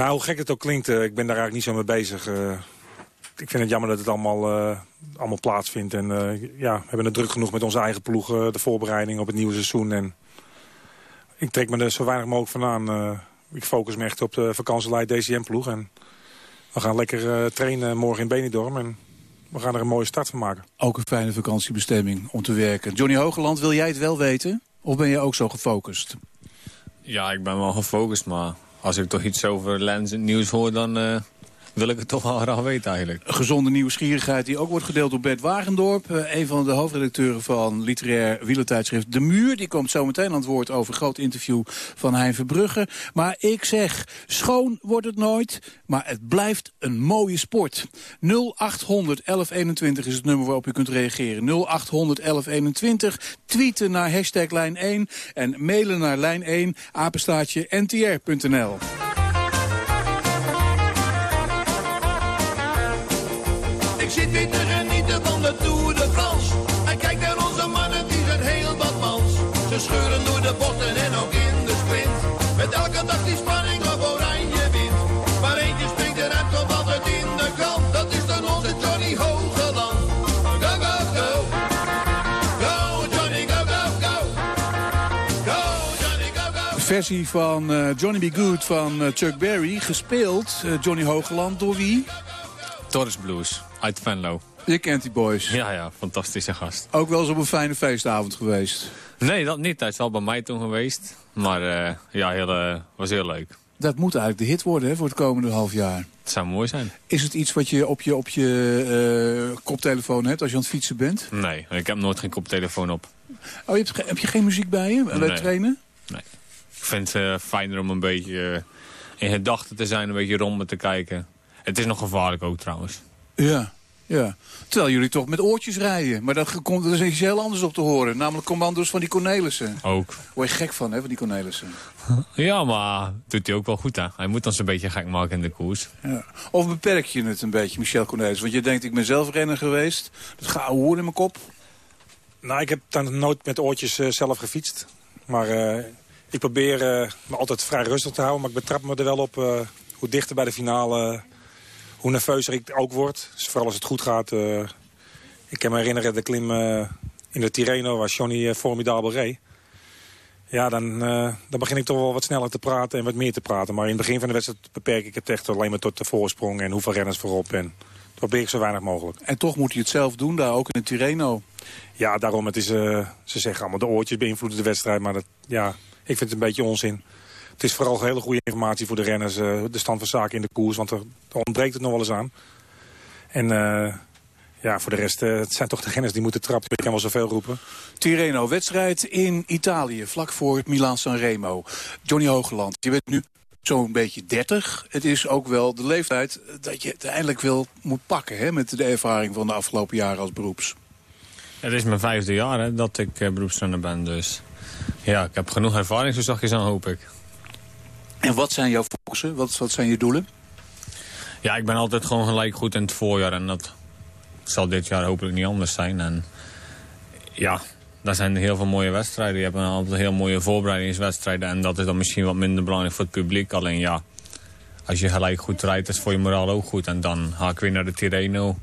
Nou, hoe gek het ook klinkt, uh, ik ben daar eigenlijk niet zo mee bezig. Uh, ik vind het jammer dat het allemaal, uh, allemaal plaatsvindt. En ja, we hebben het druk genoeg met onze eigen ploeg, de voorbereiding op het nieuwe seizoen. En ik trek me er zo weinig mogelijk van aan. ik focus me echt op de vakantieleid DCM-ploeg. En we gaan lekker trainen morgen in Benidorm. En we gaan er een mooie start van maken. Ook een fijne vakantiebestemming om te werken. Johnny Hogeland, wil jij het wel weten? Of ben je ook zo gefocust? Ja, ik ben wel gefocust, maar als ik toch iets over Lens in het nieuws hoor, dan uh, wil ik het toch wel graag weten eigenlijk. Gezonde nieuwsgierigheid die ook wordt gedeeld door Bert Wagendorp. eh, een van de hoofdredacteuren van literair wielertijdschrift De Muur. Die komt zo meteen aan het woord over een groot interview van Hein Verbrugge. Maar ik zeg, schoon wordt het nooit, maar het blijft een mooie sport. 0800 1121 is het nummer waarop u kunt reageren. 0800 1121, tweeten naar hashtag lijn 1 en mailen naar lijn 1 apenstaatje ntr.nl. Ik te genieten van de Tour de France. En kijk naar onze mannen, die zijn heel wat mans. Ze scheuren door de bochten en ook in de sprint. Met elke dag die spanning of oranje wint. Maar eentje springt eruit, komt altijd in de krant. Dat is dan onze Johnny Hogeland. Go, go, go. Go, Johnny, go, go, go. Go, Johnny, go, go. versie van eh, Johnny B. Good van eh, Chuck Berry. Gespeeld, eh, Johnny Hogeland, door wie? Torres Blues uit Venlo. Je kent die boys. Ja, ja, fantastische gast. Ook wel eens op een fijne feestavond geweest. Nee, dat niet. Hij is wel bij mij toen geweest. Maar eh, ja, heel, eh, was heel leuk. Dat moet eigenlijk de hit worden hè, voor het komende half jaar. Het zou mooi zijn. Is het iets wat je op je, op je eh, koptelefoon hebt als je aan het fietsen bent? Nee, ik heb nooit geen koptelefoon op. Oh, je hebt, heb je geen muziek bij je? Bij Nee. trainen? Nee. Ik vind het fijner om een beetje in gedachten te zijn, een beetje rond me te kijken. Het is nog gevaarlijk ook trouwens. Ja, ja. Terwijl jullie toch met oortjes rijden. Maar dat komt er is iets heel anders op te horen. Namelijk commando's van die Cornelissen. Ook. Word je gek van, hè, van die Cornelissen. [LAUGHS] Ja, maar doet hij ook wel goed hè. Hij moet ons een beetje gek maken in de koers. Ja. Of beperk je het een beetje, Michel Cornelis? Want je denkt, ik ben zelf renner geweest. Dat gaat horen in mijn kop. Nou, ik heb dan nooit met oortjes eh, zelf gefietst. Maar eh, ik probeer eh, me altijd vrij rustig te houden. Maar ik betrap me er wel op eh, hoe dichter bij de finale... hoe nerveuzer ik ook word. Dus vooral als het goed gaat. eh, ik kan me herinneren de klim eh, in de Tirreno... waar Johnny eh, formidabel reed. Ja, dan, dan begin ik toch wel wat sneller te praten en wat meer te praten. Maar in het begin van de wedstrijd beperk ik het echt alleen maar tot de voorsprong... en hoeveel renners voorop. En probeer ik zo weinig mogelijk. En toch moet hij het zelf doen, daar ook in het Tirreno. Ja, daarom. Het is, ze zeggen allemaal de oortjes beïnvloeden de wedstrijd. Maar dat, ja, ik vind het een beetje onzin. Het is vooral hele goede informatie voor de renners. eh, de stand van zaken in de koers. Want er, er ontbreekt het nog wel eens aan. En eh, ja, voor de rest, eh, het zijn toch de renners die moeten trappen. Ik kan wel zoveel roepen. Tirreno, wedstrijd in Italië, vlak voor het Milaan Sanremo. Johnny Hogeland, je bent nu zo'n beetje 30. Het is ook wel de leeftijd dat je het eindelijk wel moet pakken... Hè, met de ervaring van de afgelopen jaren als beroeps. Het is mijn vijfde jaar hè, dat ik beroepsrenner ben. Dus ja, ik heb genoeg ervaring, zo zachtjes aan hoop ik. En wat zijn jouw focussen? Wat, wat zijn je doelen? Ja, ik ben altijd gewoon gelijk goed in het voorjaar. En dat zal dit jaar hopelijk niet anders zijn. En ja, daar zijn heel veel mooie wedstrijden. Je hebt een aantal heel mooie voorbereidingswedstrijden. En dat is dan misschien wat minder belangrijk voor het publiek. Alleen ja, als je gelijk goed rijdt, is voor je moraal ook goed. En dan ga ik weer naar de Tirreno,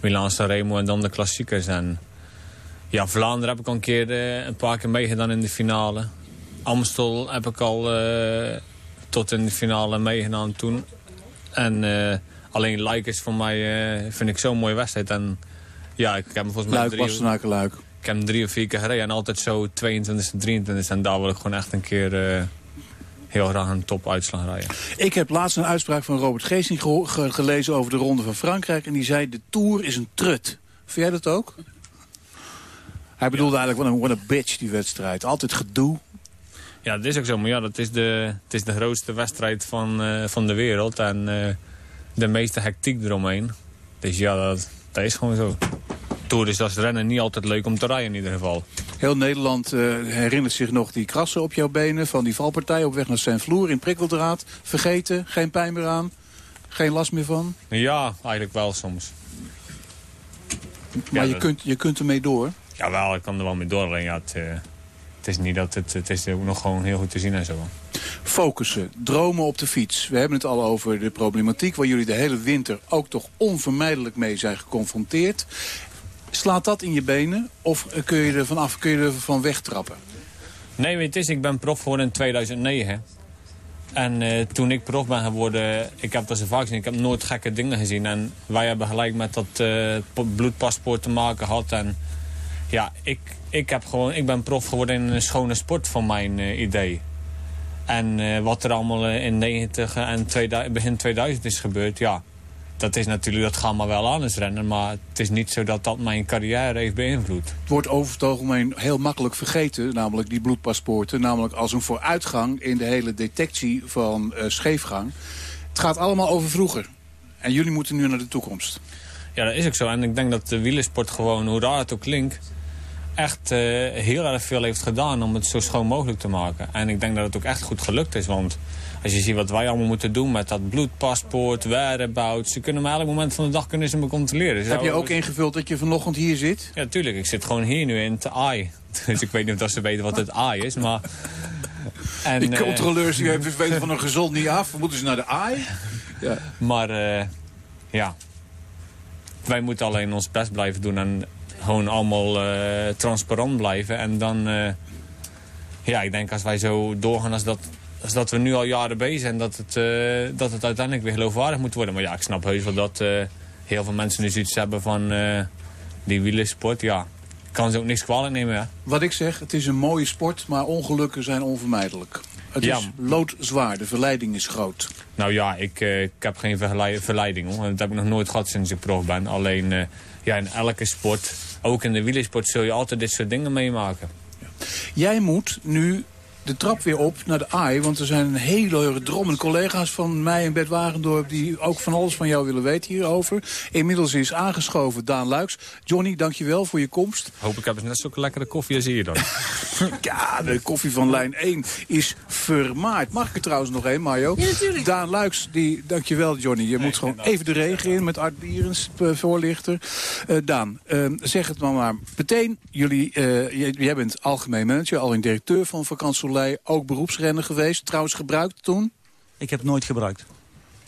Milan Sanremo en dan de klassiekers. En ja, Vlaanderen heb ik al een keer uh, een paar keer meegedaan in de finale. Amstel heb ik al uh, tot in de finale meegedaan toen. En uh, alleen Luik is voor mij, uh, vind ik zo'n mooie wedstrijd. En ja, ik heb volgens mij Luik, Luik. Ik heb hem drie of vier keer gereden en altijd zo 22 en 23. En daar wil ik gewoon echt een keer uh, heel graag een topuitslag rijden. Ik heb laatst een uitspraak van Robert Geesing ge ge gelezen over de Ronde van Frankrijk. En die zei, de Tour is een trut. Vind jij dat ook? Hij bedoelde ja. eigenlijk, wat een, een bitch die wedstrijd. Altijd gedoe. Ja, dat is ook zo. Maar ja, dat is de, het is de grootste wedstrijd van, uh, van de wereld. En uh, de meeste hectiek eromheen. Dus ja, dat, dat is gewoon zo. Tour is als rennen niet altijd leuk om te rijden in ieder geval. Heel Nederland uh, herinnert zich nog die krassen op jouw benen... van die valpartij op weg naar Saint-Flour in prikkeldraad. Vergeten, geen pijn meer aan, geen last meer van? Ja, eigenlijk wel soms. Maar ja, je, dat... kunt, je kunt ermee door? Jawel, ik kan er wel mee door. Alleen ja, het, het is niet dat het, het is ook nog gewoon heel goed te zien en zo. Focussen, dromen op de fiets. We hebben het al over de problematiek waar jullie de hele winter ook toch onvermijdelijk mee zijn geconfronteerd. Slaat dat in je benen of kun je er vanaf, kun je er van wegtrappen? Nee, weet je, ik ben prof geworden in 2009. En uh, toen ik prof ben geworden, ik heb dat zo vaak gezien, ik heb nooit gekke dingen gezien. En wij hebben gelijk met dat uh, bloedpaspoort te maken gehad. En ja, ik, ik, heb gewoon, ik ben prof geworden in een schone sport van mijn uh, idee. En wat er allemaal in 90 en 2000, begin 2000 is gebeurd, ja, dat is natuurlijk, dat gaat maar wel anders rennen. Maar het is niet zo dat dat mijn carrière heeft beïnvloed. Het wordt over het algemeen heel makkelijk vergeten, namelijk die bloedpaspoorten. Namelijk als een vooruitgang in de hele detectie van eh, scheefgang. Het gaat allemaal over vroeger. En jullie moeten nu naar de toekomst. Ja, dat is ook zo. En ik denk dat de wielersport gewoon, hoe raar het ook klinkt... echt eh, heel erg veel heeft gedaan om het zo schoon mogelijk te maken. En ik denk dat het ook echt goed gelukt is. Want als je ziet wat wij allemaal moeten doen met dat bloedpaspoort, whereabouts... ze kunnen me elk moment van de dag kunnen ze me controleren. Heb je ook ingevuld dat je vanochtend hier zit? Ja, tuurlijk. Ik zit gewoon hier nu in het AI. [LAUGHS] Dus ik weet niet of dat ze weten wat het AI is, maar... [LAUGHS] En, die eh, controleurs die even weten van een gezond niet af. Moeten ze naar de AI? Ja. Maar eh, ja, wij moeten alleen ons best blijven doen en gewoon allemaal eh, transparant blijven. En dan, eh, ja, ik denk als wij zo doorgaan als dat, als dat we nu al jaren bezig zijn, dat het, eh, dat het uiteindelijk weer geloofwaardig moet worden. Maar ja, ik snap heus wel dat heel veel mensen nu zoiets hebben van die wielersport. Ja, ik kan ze ook niks kwalijk nemen, hè. Wat ik zeg, het is een mooie sport, maar ongelukken zijn onvermijdelijk. Het Ja. is loodzwaar, de verleiding is groot. Nou ja, ik, ik heb geen verlei- verleiding hoor. Dat heb ik nog nooit gehad sinds ik prof ben. Alleen ja, in elke sport, ook in de wielersport, zul je altijd dit soort dingen meemaken. Jij moet nu de trap weer op naar de AI. Want er zijn een hele drommel collega's van mij en Bert Wagendorp... die ook van alles van jou willen weten hierover. Inmiddels is aangeschoven Daan Luiks. Johnny, dankjewel voor je komst. Hoop ik heb net zulke lekkere koffie als hier dan. [LAUGHS] Ja, de koffie van lijn 1 is vermaard. Mag ik er trouwens nog één, Mario? Ja, natuurlijk. Daan Luiks, die, dankjewel Johnny. Je moet gewoon even de regen in met Art Bierens, eh, voorlichter. Eh, Daan, eh, zeg het maar maar. Meteen, jullie, eh, jij, jij bent algemeen manager, al een directeur van Vakant Soleil. Ook beroepsrenner geweest. Trouwens gebruikt toen? Ik heb nooit gebruikt.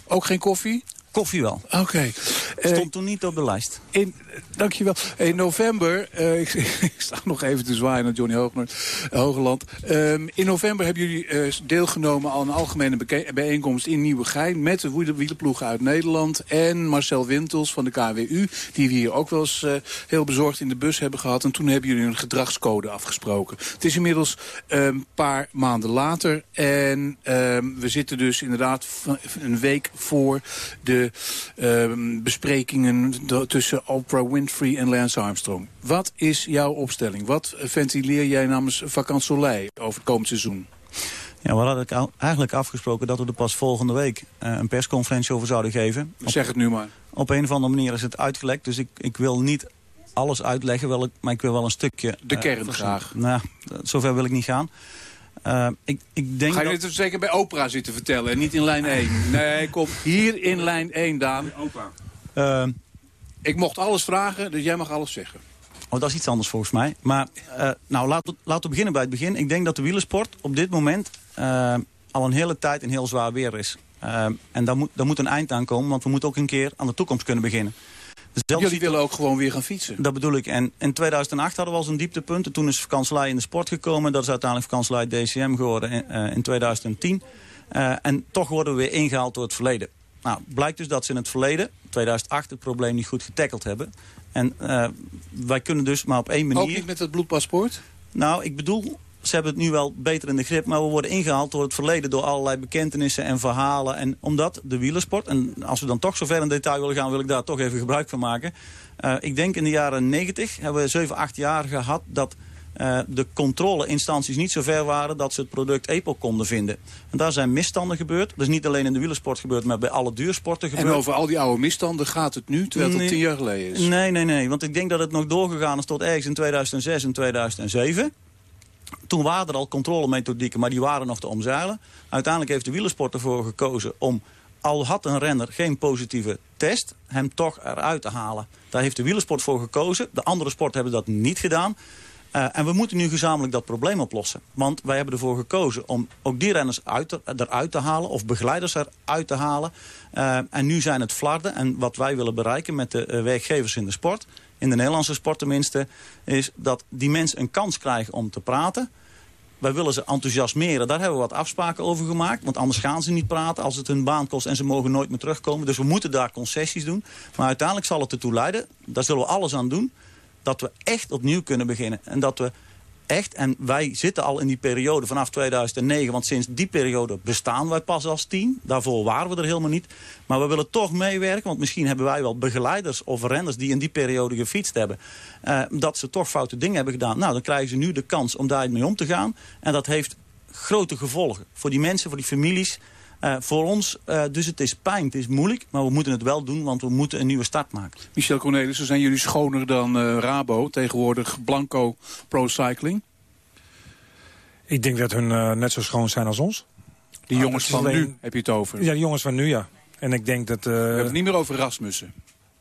Ook geen koffie? Koffie wel. Oké. Eh, Stond toen niet op de lijst. In, dankjewel. In november, eh, [LAUGHS] ik, ik sta nog even te zwaaien naar Johnny Hoogner, Hogeland. Ehm, in november hebben jullie eh, deelgenomen aan een algemene bijeenkomst in Nieuwegein... met de wiele- wielerploegen uit Nederland en Marcel Wintels van de KWU... die we hier ook wel eens eh, heel bezorgd in de bus hebben gehad. En toen hebben jullie een gedragscode afgesproken. Het is inmiddels een paar maanden later. En ehm, we zitten dus inderdaad een week voor de ehm, besprekingen tussen Oprah Winfrey en Lance Armstrong. Wat is jouw opstelling? Wat ventileer jij namens Vakant Soleil over het komend seizoen? Ja, we hadden eigenlijk afgesproken dat we er pas volgende week eh, een persconferentie over zouden geven. Op- Zeg het nu maar. Op een of andere manier is het uitgelekt, dus ik, ik wil niet alles uitleggen, wel, ik- maar ik wil wel een stukje... De eh, kern graag. Nou, eh, zover wil ik niet gaan. Eh, ik, ik denk Ga je dat... dit zeker bij Oprah zitten vertellen en niet in lijn 1? Nee, kom hier in lijn 1, Daan. Eh, Ik mocht alles vragen, dus jij mag alles zeggen. Oh, dat is iets anders volgens mij. Maar eh, nou, laten we, laten we beginnen bij het begin. Ik denk dat de wielersport op dit moment eh, al een hele tijd in heel zwaar weer is. Eh, en daar moet, daar moet een eind aan komen, want we moeten ook een keer aan de toekomst kunnen beginnen. Dezelfde Jullie willen ook gewoon weer gaan fietsen. Dat bedoel ik. En in 2008 hadden we al zo'n dieptepunt. En toen is vakantielei in de sport gekomen. Dat is uiteindelijk vakantielei DCM geworden in, eh, in 2010. Eh, en toch worden we weer ingehaald door het verleden. Nou, blijkt dus dat ze in het verleden, 2008, het probleem niet goed getackeld hebben. En eh, wij kunnen dus maar op één manier... Ook niet met het bloedpaspoort? Nou, ik bedoel, ze hebben het nu wel beter in de grip... maar we worden ingehaald door het verleden... door allerlei bekentenissen en verhalen. En omdat de wielersport, en als we dan toch zo ver in detail willen gaan... wil ik daar toch even gebruik van maken. Eh, ik denk in de jaren 90 hebben we 7, 8 jaar gehad... dat eh, de controleinstanties niet zo ver waren... dat ze het product EPO konden vinden. En daar zijn misstanden gebeurd. Dat is niet alleen in de wielersport gebeurd... maar bij alle duursporten gebeurd. En over al die oude misstanden gaat het nu, terwijl het al tien jaar geleden is. Nee, nee, nee. Want ik denk dat het nog doorgegaan is tot ergens in 2006 en 2007. Toen waren er al controlemethodieken, maar die waren nog te omzeilen. Uiteindelijk heeft de wielersport ervoor gekozen om... al had een renner geen positieve test, hem toch eruit te halen. Daar heeft de wielersport voor gekozen. De andere sporten hebben dat niet gedaan. Eh, en we moeten nu gezamenlijk dat probleem oplossen. Want wij hebben ervoor gekozen om ook die renners uit eruit te halen... of begeleiders eruit te halen. Eh, en nu zijn het flarden. En wat wij willen bereiken met de eh, werkgevers in de sport... in de Nederlandse sport tenminste... is dat die mensen een kans krijgen om te praten... Wij willen ze enthousiasmeren. Daar hebben we wat afspraken over gemaakt. Want anders gaan ze niet praten als het hun baan kost en ze mogen nooit meer terugkomen. Dus we moeten daar concessies doen. Maar uiteindelijk zal het ertoe leiden, daar zullen we alles aan doen... dat we echt opnieuw kunnen beginnen. En dat we echt, en wij zitten al in die periode vanaf 2009... want sinds die periode bestaan wij pas als team. Daarvoor waren we er helemaal niet. Maar we willen toch meewerken, want misschien hebben wij wel begeleiders... of renners die in die periode gefietst hebben... eh, dat ze toch foute dingen hebben gedaan. Nou, dan krijgen ze nu de kans om daarmee om te gaan. En dat heeft grote gevolgen voor die mensen, voor die families... Eh, voor ons, eh, dus het is pijn, het is moeilijk, maar we moeten het wel doen, want we moeten een nieuwe start maken. Michel Cornelissen, zijn jullie schoner dan eh, Rabo, tegenwoordig Blanco Pro Cycling? Ik denk dat hun eh, net zo schoon zijn als ons. Die Ah, jongens van alleen- nu heb je het over. Ja, de jongens van nu, ja. En ik denk dat... eh, We hebben het niet meer over Rasmussen.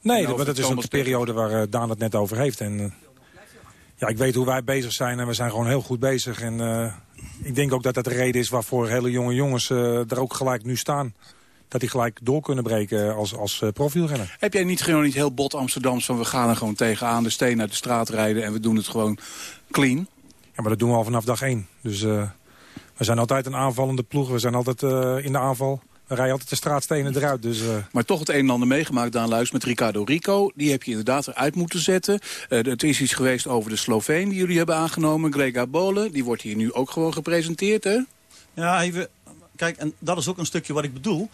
Nee, maar dat is ook de periode waar eh, Daan het net over heeft. En, ja, ik weet hoe wij bezig zijn en we zijn gewoon heel goed bezig. En eh, ik denk ook dat dat de reden is waarvoor hele jonge jongens eh er ook gelijk nu staan. Dat die gelijk door kunnen breken als, als uh, profielrenner. Heb jij niet gewoon niet heel bot Amsterdams van we gaan er gewoon tegenaan de steen uit de straat rijden en we doen het gewoon clean? Ja, maar dat doen we al vanaf dag één. Dus eh, we zijn altijd een aanvallende ploeg. We zijn altijd eh, in de aanval. We rijden altijd de straatstenen eruit. Dus, eh, Maar toch het een en ander meegemaakt, Daan Luis, met Ricardo Rico. Die heb je inderdaad eruit moeten zetten. Eh, het is iets geweest over de Sloveen die jullie hebben aangenomen. Grega Bole, die wordt hier nu ook gewoon gepresenteerd, hè? Ja, even. Kijk, en dat is ook een stukje wat ik bedoel.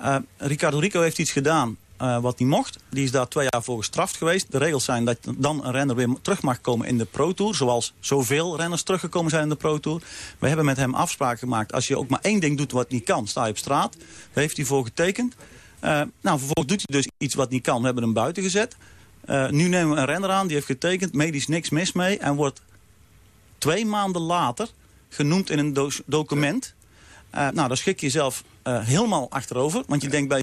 Uh, Ricardo Rico heeft iets gedaan uh, wat niet mocht. Die is daar twee jaar voor gestraft geweest. De regels zijn dat dan een renner weer terug mag komen in de Pro Tour. Zoals zoveel renners teruggekomen zijn in de Pro Tour. We hebben met hem afspraken gemaakt. Als je ook maar één ding doet wat niet kan, sta je op straat. Daar heeft hij voor getekend. Uh, nou, vervolgens doet hij dus iets wat niet kan. We hebben hem buiten gezet. Uh, nu nemen we een renner aan, die heeft getekend. Medisch niks mis mee. En wordt twee maanden later genoemd in een do document. Nou, dan schik je jezelf helemaal achterover. Want je denkt bij...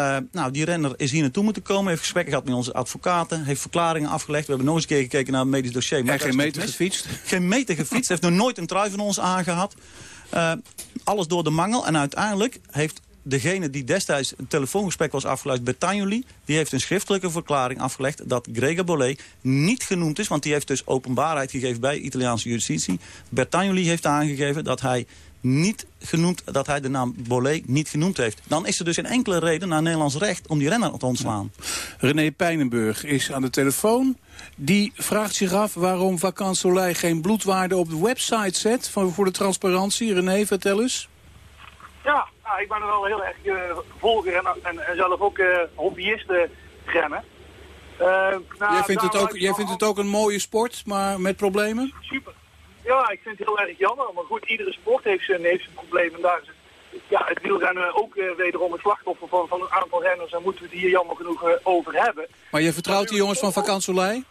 Uh, nou, die renner is hier naartoe moeten komen. Heeft gesprekken gehad met onze advocaten. Heeft verklaringen afgelegd. We hebben nog eens een keer gekeken naar het medisch dossier. Maar en geen meter gefietst? Geen meter gefietst. heeft nog nooit een trui van ons aangehad. Uh, alles door de mangel. En uiteindelijk heeft degene die destijds een telefoongesprek was afgeluisterd, Bertagnoli, die heeft een schriftelijke verklaring afgelegd dat Gregor Bollet niet genoemd is, want die heeft dus openbaarheid gegeven bij Italiaanse justitie. Bertagnoli heeft aangegeven dat hij niet genoemd, dat hij de naam Bollet niet genoemd heeft. Dan is er dus een enkele reden naar Nederlands recht om die renner te ontslaan. Ja. René Pijnenburg is aan de telefoon. Die vraagt zich af waarom Vakant Soleil geen bloedwaarde op de website zet voor de transparantie. René, vertel eens. Ja, nou, ik ben er wel heel erg uh, volger en, en, en, zelf ook uh, hobbyist uh, rennen. nou, jij vindt, het ook, jij vindt het ook een mooie sport, maar met problemen? Super. Ja, ik vind het heel erg jammer. Maar goed, iedere sport heeft zijn, heeft zijn problemen. En daar is het, ja, het wielrennen ook wederom een slachtoffer van, van een aantal renners. En moeten we het hier jammer genoeg over hebben. Maar je vertrouwt die jongens van Vakant Soleil?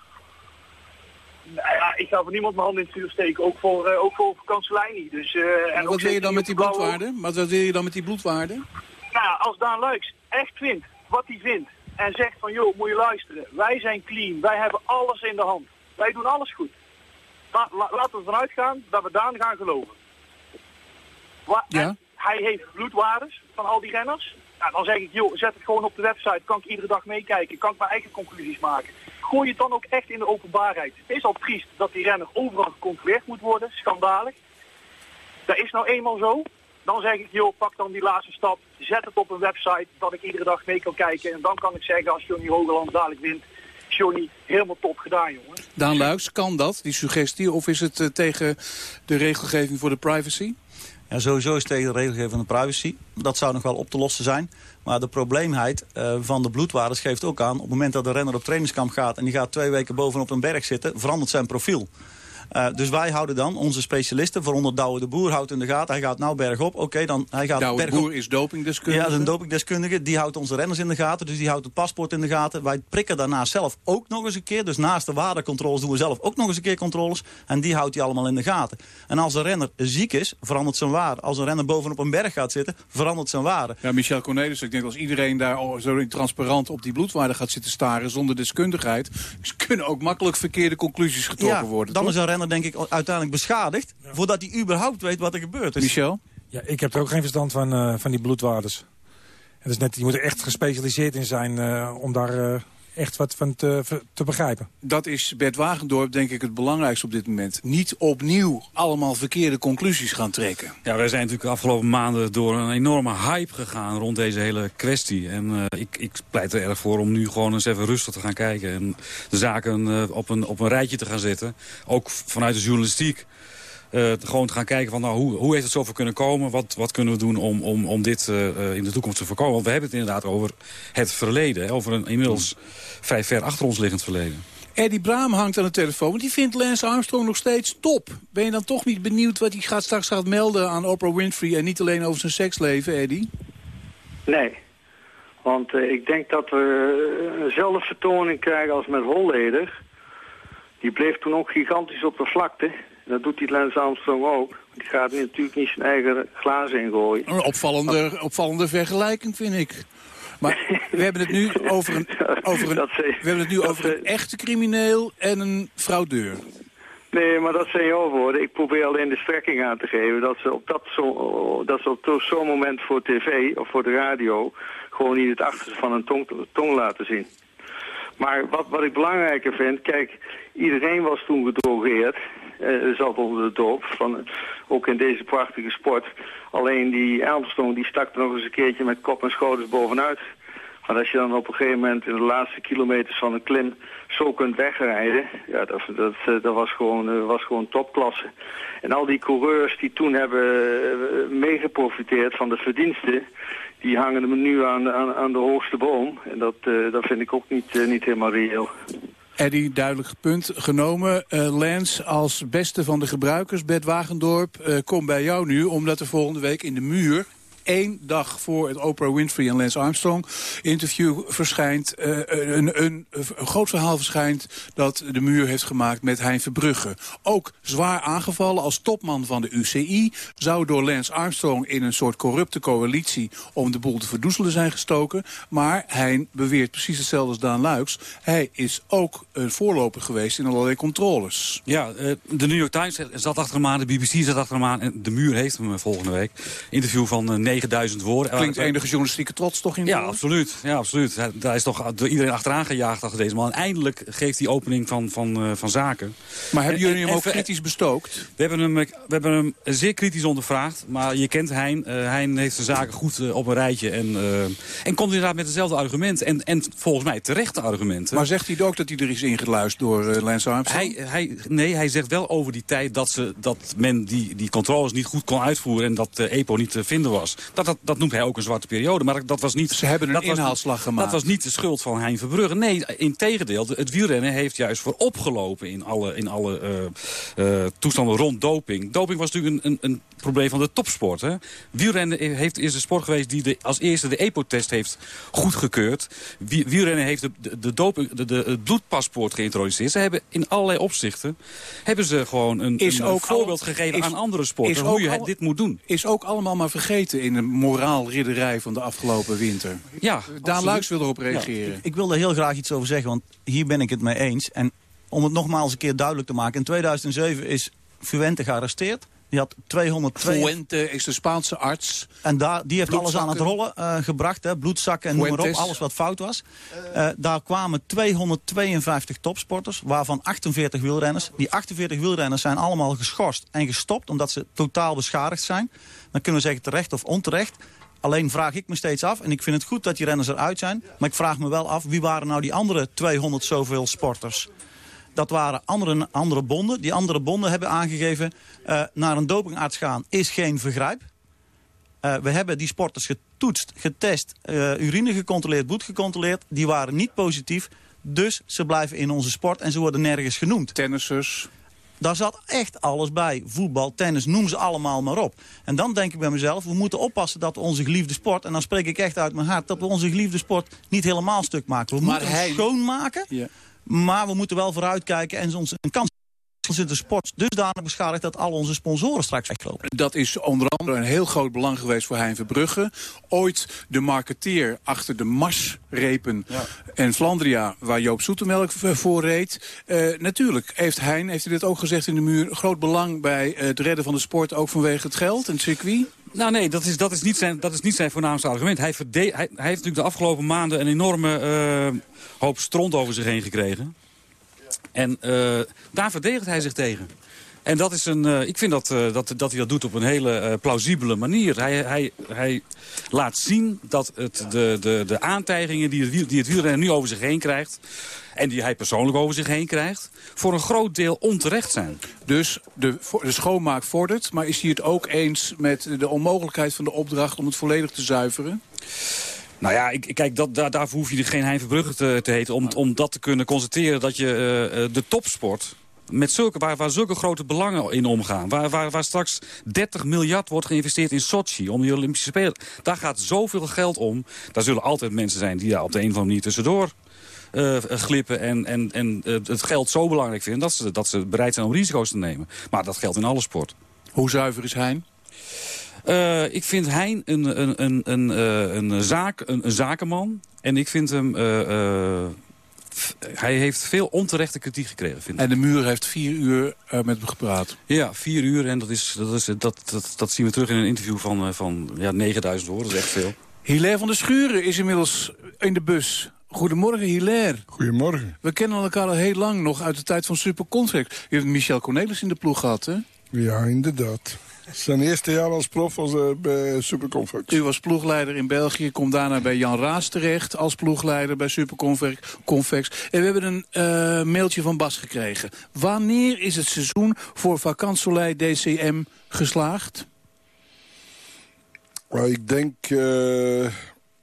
Nou ja, ik ga voor niemand mijn hand in het vuur steken. Ook voor, uh, ook voor niet. Dus, en wat wil je dan met die bloedwaarde? Wat wil je dan met die bloedwaarde? Nou, als Daan Luiks echt vindt wat hij vindt. En zegt van, joh, moet je luisteren. Wij zijn clean. Wij hebben alles in de hand. Wij doen alles goed. La, la, laten we ervan uitgaan dat we Daan gaan geloven. Wa ja? Hij heeft bloedwaardes van al die renners. Nou, dan zeg ik, joh, zet het gewoon op de website. Kan ik iedere dag meekijken. Kan ik mijn eigen conclusies maken gooi het dan ook echt in de openbaarheid. Het is al triest dat die renner overal gecontroleerd moet worden. Schandalig. Dat is nou eenmaal zo. Dan zeg ik, joh, pak dan die laatste stap. Zet het op een website dat ik iedere dag mee kan kijken. En dan kan ik zeggen, als Johnny Hogeland dadelijk wint... Johnny, helemaal top gedaan, jongen. Daan Luiks, kan dat, die suggestie? Of is het uh, tegen de regelgeving voor de privacy? Ja, sowieso is tegen de regelgeving van de privacy. Dat zou nog wel op te lossen zijn. Maar de probleemheid uh, van de bloedwaardes geeft ook aan... op het moment dat de renner op trainingskamp gaat... en die gaat twee weken bovenop een berg zitten... verandert zijn profiel. Uh, dus wij houden dan, onze specialisten, vooronder Douwe de Boer houdt in de gaten. Hij gaat nou bergop, oké, okay, dan hij gaat Douwe bergop. de Boer is dopingdeskundige? Ja, is een dopingdeskundige. Die houdt onze renners in de gaten, dus die houdt het paspoort in de gaten. Wij prikken daarna zelf ook nog eens een keer. Dus naast de waardecontroles doen we zelf ook nog eens een keer controles. En die houdt hij allemaal in de gaten. En als een renner ziek is, verandert zijn waarde. Als een renner bovenop een berg gaat zitten, verandert zijn waarde. Ja, Michel Cornelis, ik denk als iedereen daar zo transparant op die bloedwaarde gaat zitten staren zonder deskundigheid, [LAUGHS] kunnen ook makkelijk verkeerde conclusies getrokken ja, worden. Dan toch? is een renner denk ik uiteindelijk beschadigd... Ja. voordat hij überhaupt weet wat er gebeurd is. Michel? Ja, ik heb er ook geen verstand van, uh, van die bloedwaardes. Het is net, je moet er echt gespecialiseerd in zijn uh, om daar uh, echt wat van te, te begrijpen. Dat is Bert Wagendorp denk ik het belangrijkste op dit moment. Niet opnieuw allemaal verkeerde conclusies gaan trekken. Ja, wij zijn natuurlijk de afgelopen maanden door een enorme hype gegaan rond deze hele kwestie. En eh, ik, ik pleit er erg voor om nu gewoon eens even rustig te gaan kijken. En de zaken eh, op, een, op een rijtje te gaan zetten. Ook vanuit de journalistiek. Uh, gewoon te gaan kijken van nou, hoe, hoe heeft het zover kunnen komen? Wat, wat kunnen we doen om, om, om dit uh, in de toekomst te voorkomen? Want we hebben het inderdaad over het verleden. Hè? Over een inmiddels vrij ver achter ons liggend verleden. Eddie Braam hangt aan de telefoon, want die vindt Lance Armstrong nog steeds top. Ben je dan toch niet benieuwd wat hij gaat, straks gaat melden aan Oprah Winfrey... en niet alleen over zijn seksleven, Eddie? Nee, want uh, ik denk dat we eenzelfde vertoning krijgen als met Holleder. Die bleef toen ook gigantisch op de vlakte. Dat doet die Lance Armstrong ook. Die gaat natuurlijk niet zijn eigen glazen ingooien. Een opvallende, opvallende vergelijking, vind ik. Maar [LAUGHS] we hebben het nu over een, over een, we hebben het nu over een echte crimineel en een fraudeur. Nee, maar dat zijn jouw woorden. Ik probeer alleen de strekking aan te geven dat ze op dat zo, dat ze op zo'n moment voor tv of voor de radio gewoon niet het achterste van een tong, tong laten zien. Maar wat, wat ik belangrijker vind, kijk, iedereen was toen gedrogeerd uh, zat onder de doop. Van, ook in deze prachtige sport. Alleen die Armstrong die stak er nog eens een keertje met kop en schouders bovenuit. Want als je dan op een gegeven moment in de laatste kilometers van een klim zo kunt wegrijden, ja, dat, dat, dat was, gewoon, was gewoon topklasse. En al die coureurs die toen hebben meegeprofiteerd van de verdiensten, die hangen hem nu aan, aan, de hoogste boom. En dat, dat vind ik ook niet, niet helemaal reëel. Eddie, duidelijk punt genomen. Uh, Lance als beste van de gebruikers, Bert Wagendorp, kom bij jou nu... omdat er volgende week in de muur één dag voor het Oprah Winfrey en Lance Armstrong interview verschijnt, uh, een, een, een, groot verhaal verschijnt dat de muur heeft gemaakt met Hein Verbrugge. Ook zwaar aangevallen als topman van de UCI, zou door Lance Armstrong in een soort corrupte coalitie om de boel te verdoezelen zijn gestoken. Maar Hein beweert precies hetzelfde als Daan Luiks. Hij is ook een voorloper geweest in allerlei controles. Ja, uh, de New York Times zat achter hem aan, de BBC zat achter hem aan en de muur heeft hem volgende week. Interview van 9000 woorden. Klinkt enige journalistieke trots toch in Ja, absoluut. Ja, absoluut. Hij is toch door iedereen achteraan gejaagd achter deze man. Eindelijk geeft hij opening van, van, uh, van zaken. Maar hebben jullie hem ook kritisch bestookt? We hebben, hem, we hebben hem zeer kritisch ondervraagd. Maar je kent Hein. Uh, Hein heeft zijn zaken goed uh, op een rijtje. En, uh, en komt inderdaad met dezelfde argumenten. En, en volgens mij terechte argumenten. Maar zegt hij ook dat hij er is ingeluisterd door Lance Armstrong? Hij, hij, nee, hij zegt wel over die tijd dat, ze, dat men die, die controles niet goed kon uitvoeren. En dat EPO niet te vinden was. Dat, dat, dat noemt hij ook een zwarte periode. Maar dat was niet, Ze hebben een dat inhaalslag was, gemaakt. Dat was niet de schuld van Hein Verbrugge. Nee, in tegendeel. Het wielrennen heeft juist voor opgelopen in alle, in alle uh, uh, toestanden rond doping. Doping was natuurlijk een, een, een probleem van de topsport. Hè? Wielrennen heeft, is de sport geweest die de, als eerste de EPO-test heeft goedgekeurd. Wielrennen heeft de, de, de, doping, de, de, het bloedpaspoort geïntroduceerd. Ze hebben in allerlei opzichten hebben ze gewoon een, is een, ook voorbeeld al, gegeven is, aan andere sporten. Hoe je al, dit moet doen. Is ook allemaal maar vergeten in de moraalridderij van de afgelopen winter. Ja, Daan Luiks wil erop reageren. Ja, ik, ik wil daar heel graag iets over zeggen, want hier ben ik het mee eens. En om het nogmaals een keer duidelijk te maken. In 2007 is Fuente gearresteerd. Die had 202... Fuente is de Spaanse arts. En daar, die heeft alles aan het rollen uh, gebracht. Hè, bloedzakken en Fuentes. noem maar op. Alles wat fout was. Uh, daar kwamen 252 topsporters, waarvan 48 wielrenners. Die 48 wielrenners zijn allemaal geschorst en gestopt... omdat ze totaal beschadigd zijn. Dan kunnen we zeggen terecht of onterecht. Alleen vraag ik me steeds af, en ik vind het goed dat die renners eruit zijn... maar ik vraag me wel af, wie waren nou die andere 200 zoveel sporters? Dat waren andere, andere bonden. Die andere bonden hebben aangegeven... Uh, naar een dopingarts gaan is geen vergrijp. Uh, we hebben die sporters getoetst, getest, uh, urine gecontroleerd, bloed gecontroleerd. Die waren niet positief. Dus ze blijven in onze sport en ze worden nergens genoemd. Tennissers. Daar zat echt alles bij. Voetbal, tennis, noem ze allemaal maar op. En dan denk ik bij mezelf, we moeten oppassen dat we onze geliefde sport... en dan spreek ik echt uit mijn hart, dat we onze geliefde sport niet helemaal stuk maken. We maar moeten hij... schoonmaken, ja. Maar we moeten wel vooruitkijken en ons een kans zit de sport dusdanig beschadigd dat al onze sponsoren straks weglopen. Dat is onder andere een heel groot belang geweest voor Hein Verbrugge. Ooit de marketeer achter de marsrepen en Flandria, waar Joop Zoetemelk voor reed. Eh, natuurlijk heeft Hein, heeft hij dit ook gezegd in de muur, groot belang bij het redden van de sport, ook vanwege het geld en het circuit. Nou nee, dat is, dat is, niet, zijn, dat is niet zijn voornaamste argument. Hij, verde- hij, hij heeft natuurlijk de afgelopen maanden een enorme eh, hoop stront over zich heen gekregen. En eh, daar verdedigt hij zich tegen. En dat is een, eh, ik vind dat, eh, dat, dat hij dat doet op een hele plausibele manier. Hij, hij, hij laat zien dat het de, de, de aantijgingen die het, die het wielrennen nu over zich heen krijgt... en die hij persoonlijk over zich heen krijgt... voor een groot deel onterecht zijn. Dus de, de schoonmaak vordert, maar is hij het ook eens met de onmogelijkheid van de opdracht om het volledig te zuiveren? Nou ja, ik, kijk, dat, daar, daarvoor hoef je geen Hein Verbrugge te, te heten... Om, om dat te kunnen constateren dat je eh, eh, de topsport... Met zulke, waar, waar zulke grote belangen in omgaan. Waar, waar, waar straks 30 miljard wordt geïnvesteerd in Sochi om die Olympische Spelen. Daar gaat zoveel geld om. Daar zullen altijd mensen zijn die daar op de een of andere manier tussendoor eh, glippen. En, en, en het geld zo belangrijk vinden dat ze, dat ze bereid zijn om risico's te nemen. Maar dat geldt in alle sport. Hoe zuiver is Hein? Eh, ik vind Hein een, een, een, een, eh, een, zaak, een, een zakenman. En ik vind hem... eh, eh, hij heeft veel onterechte kritiek gekregen, vind ik. En de muur heeft vier uur eh, met hem gepraat. Ja, vier uur. En dat, is, dat, is, dat, dat, dat zien we terug in een interview van, van ja, 9000 woorden. Dat is echt veel. Hilaire van der Schuren is inmiddels in de bus. Goedemorgen, Hilaire. Goedemorgen. We kennen elkaar al heel lang, nog uit de tijd van Supercontract. Je hebt Michel Cornelis in de ploeg gehad, hè? Ja, inderdaad. Zijn eerste jaar als prof was eh, bij Superconfex. U was ploegleider in België, komt daarna bij Jan Raas terecht... als ploegleider bij Superconvex. En we hebben een eh, mailtje van Bas gekregen. Wanneer is het seizoen voor Vakantsoleil DCM geslaagd? Ik denk eh,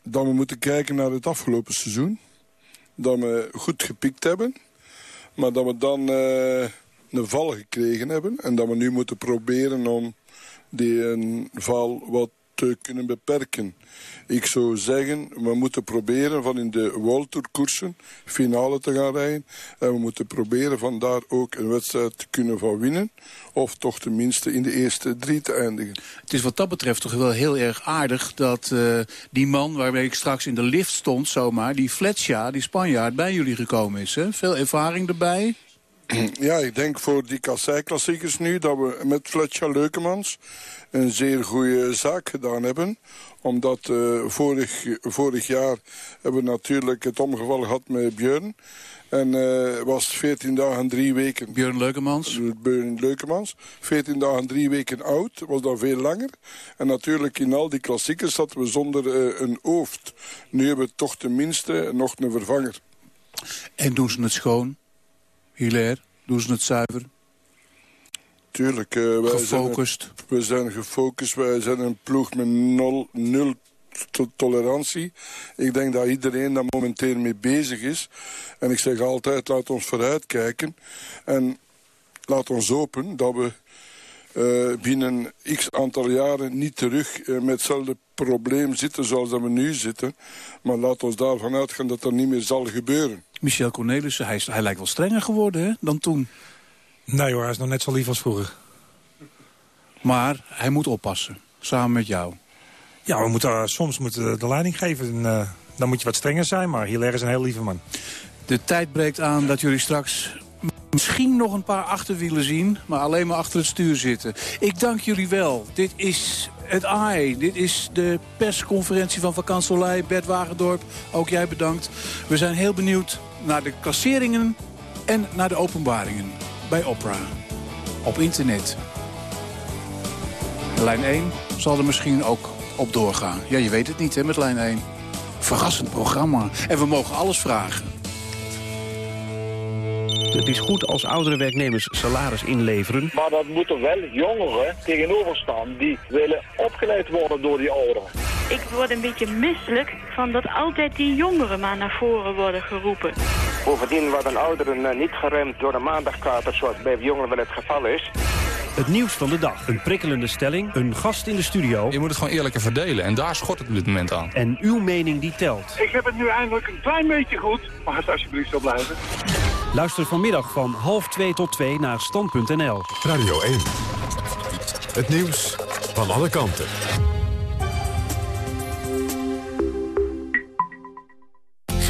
dat we moeten kijken naar het afgelopen seizoen. Dat we goed gepikt hebben. Maar dat we dan een val gekregen hebben. En dat we nu moeten proberen om die een val wat te kunnen beperken. Ik zou zeggen, we moeten proberen van in de World Tour koersen finale te gaan rijden. En we moeten proberen van daar ook een wedstrijd te kunnen van winnen. Of toch tenminste in de eerste drie te eindigen. Het is wat dat betreft toch wel heel erg aardig dat eh, die man waarmee ik straks in de lift stond, zomaar, die Fletcher, die Spanjaard, bij jullie gekomen is. Hè? Veel ervaring erbij. Ja, ik denk voor die kassei-klassiekers nu dat we met Fletcher Leukemans een zeer goede zaak gedaan hebben. Omdat eh, vorig, vorig jaar hebben we natuurlijk het omgeval gehad met Björn. En eh was het 14 dagen, drie weken. Björn Leukemans? Björn Leukemans. 14 dagen, drie weken oud. Was dan veel langer. En natuurlijk in al die klassiekers zaten we zonder eh, een hoofd. Nu hebben we toch tenminste nog een vervanger. En doen ze het schoon? Hilaire, doen ze het zuiver? Tuurlijk. eh, wij Gefocust. Zijn, we zijn gefocust. Wij zijn een ploeg met nul, nul to- tolerantie. Ik denk dat iedereen daar momenteel mee bezig is. En ik zeg altijd, laat ons vooruitkijken. En laat ons hopen dat we eh, binnen x aantal jaren niet terug eh, met hetzelfde probleem zitten zoals dat we nu zitten. Maar laat ons daarvan uitgaan dat dat niet meer zal gebeuren. Michel Cornelissen, hij, is- hij lijkt wel strenger geworden hè, dan toen. Nee hoor, hij is nog net zo lief als vroeger. Maar hij moet oppassen, samen met jou. Ja, we moeten, eh, soms moeten de leiding geven. En, eh, dan moet je wat strenger zijn, maar Hilaire is een heel lieve man. De tijd breekt aan dat jullie straks misschien nog een paar achterwielen zien... maar alleen maar achter het stuur zitten. Ik dank jullie wel. Dit is het AI. Dit is de persconferentie van Vakantsolei. Bert Wagendorp, ook jij bedankt. We zijn heel benieuwd naar de klasseringen en naar de openbaringen bij Opera. Op internet. Lijn 1 zal er misschien ook op doorgaan. Ja, je weet het niet hè, met lijn 1. Verrassend programma. En we mogen alles vragen. Het is goed als oudere werknemers salaris inleveren. Maar dat moeten wel jongeren tegenover staan die willen opgeleid worden door die ouderen. Ik word een beetje misselijk van dat altijd die jongeren maar naar voren worden geroepen. Bovendien worden ouderen eh, niet geremd door de maandagkater zoals bij jongeren wel het geval is. Het nieuws van de dag. Een prikkelende stelling. Een gast in de studio. Je moet het gewoon eerlijker verdelen en daar schort het op dit moment aan. En uw mening die telt. Ik heb het nu eindelijk een klein beetje goed. Mag het alsjeblieft zo blijven? Luister vanmiddag van half 2 tot 2 naar stand.nl. Radio 1. Het nieuws van alle kanten.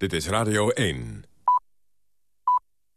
Dit is Radio 1.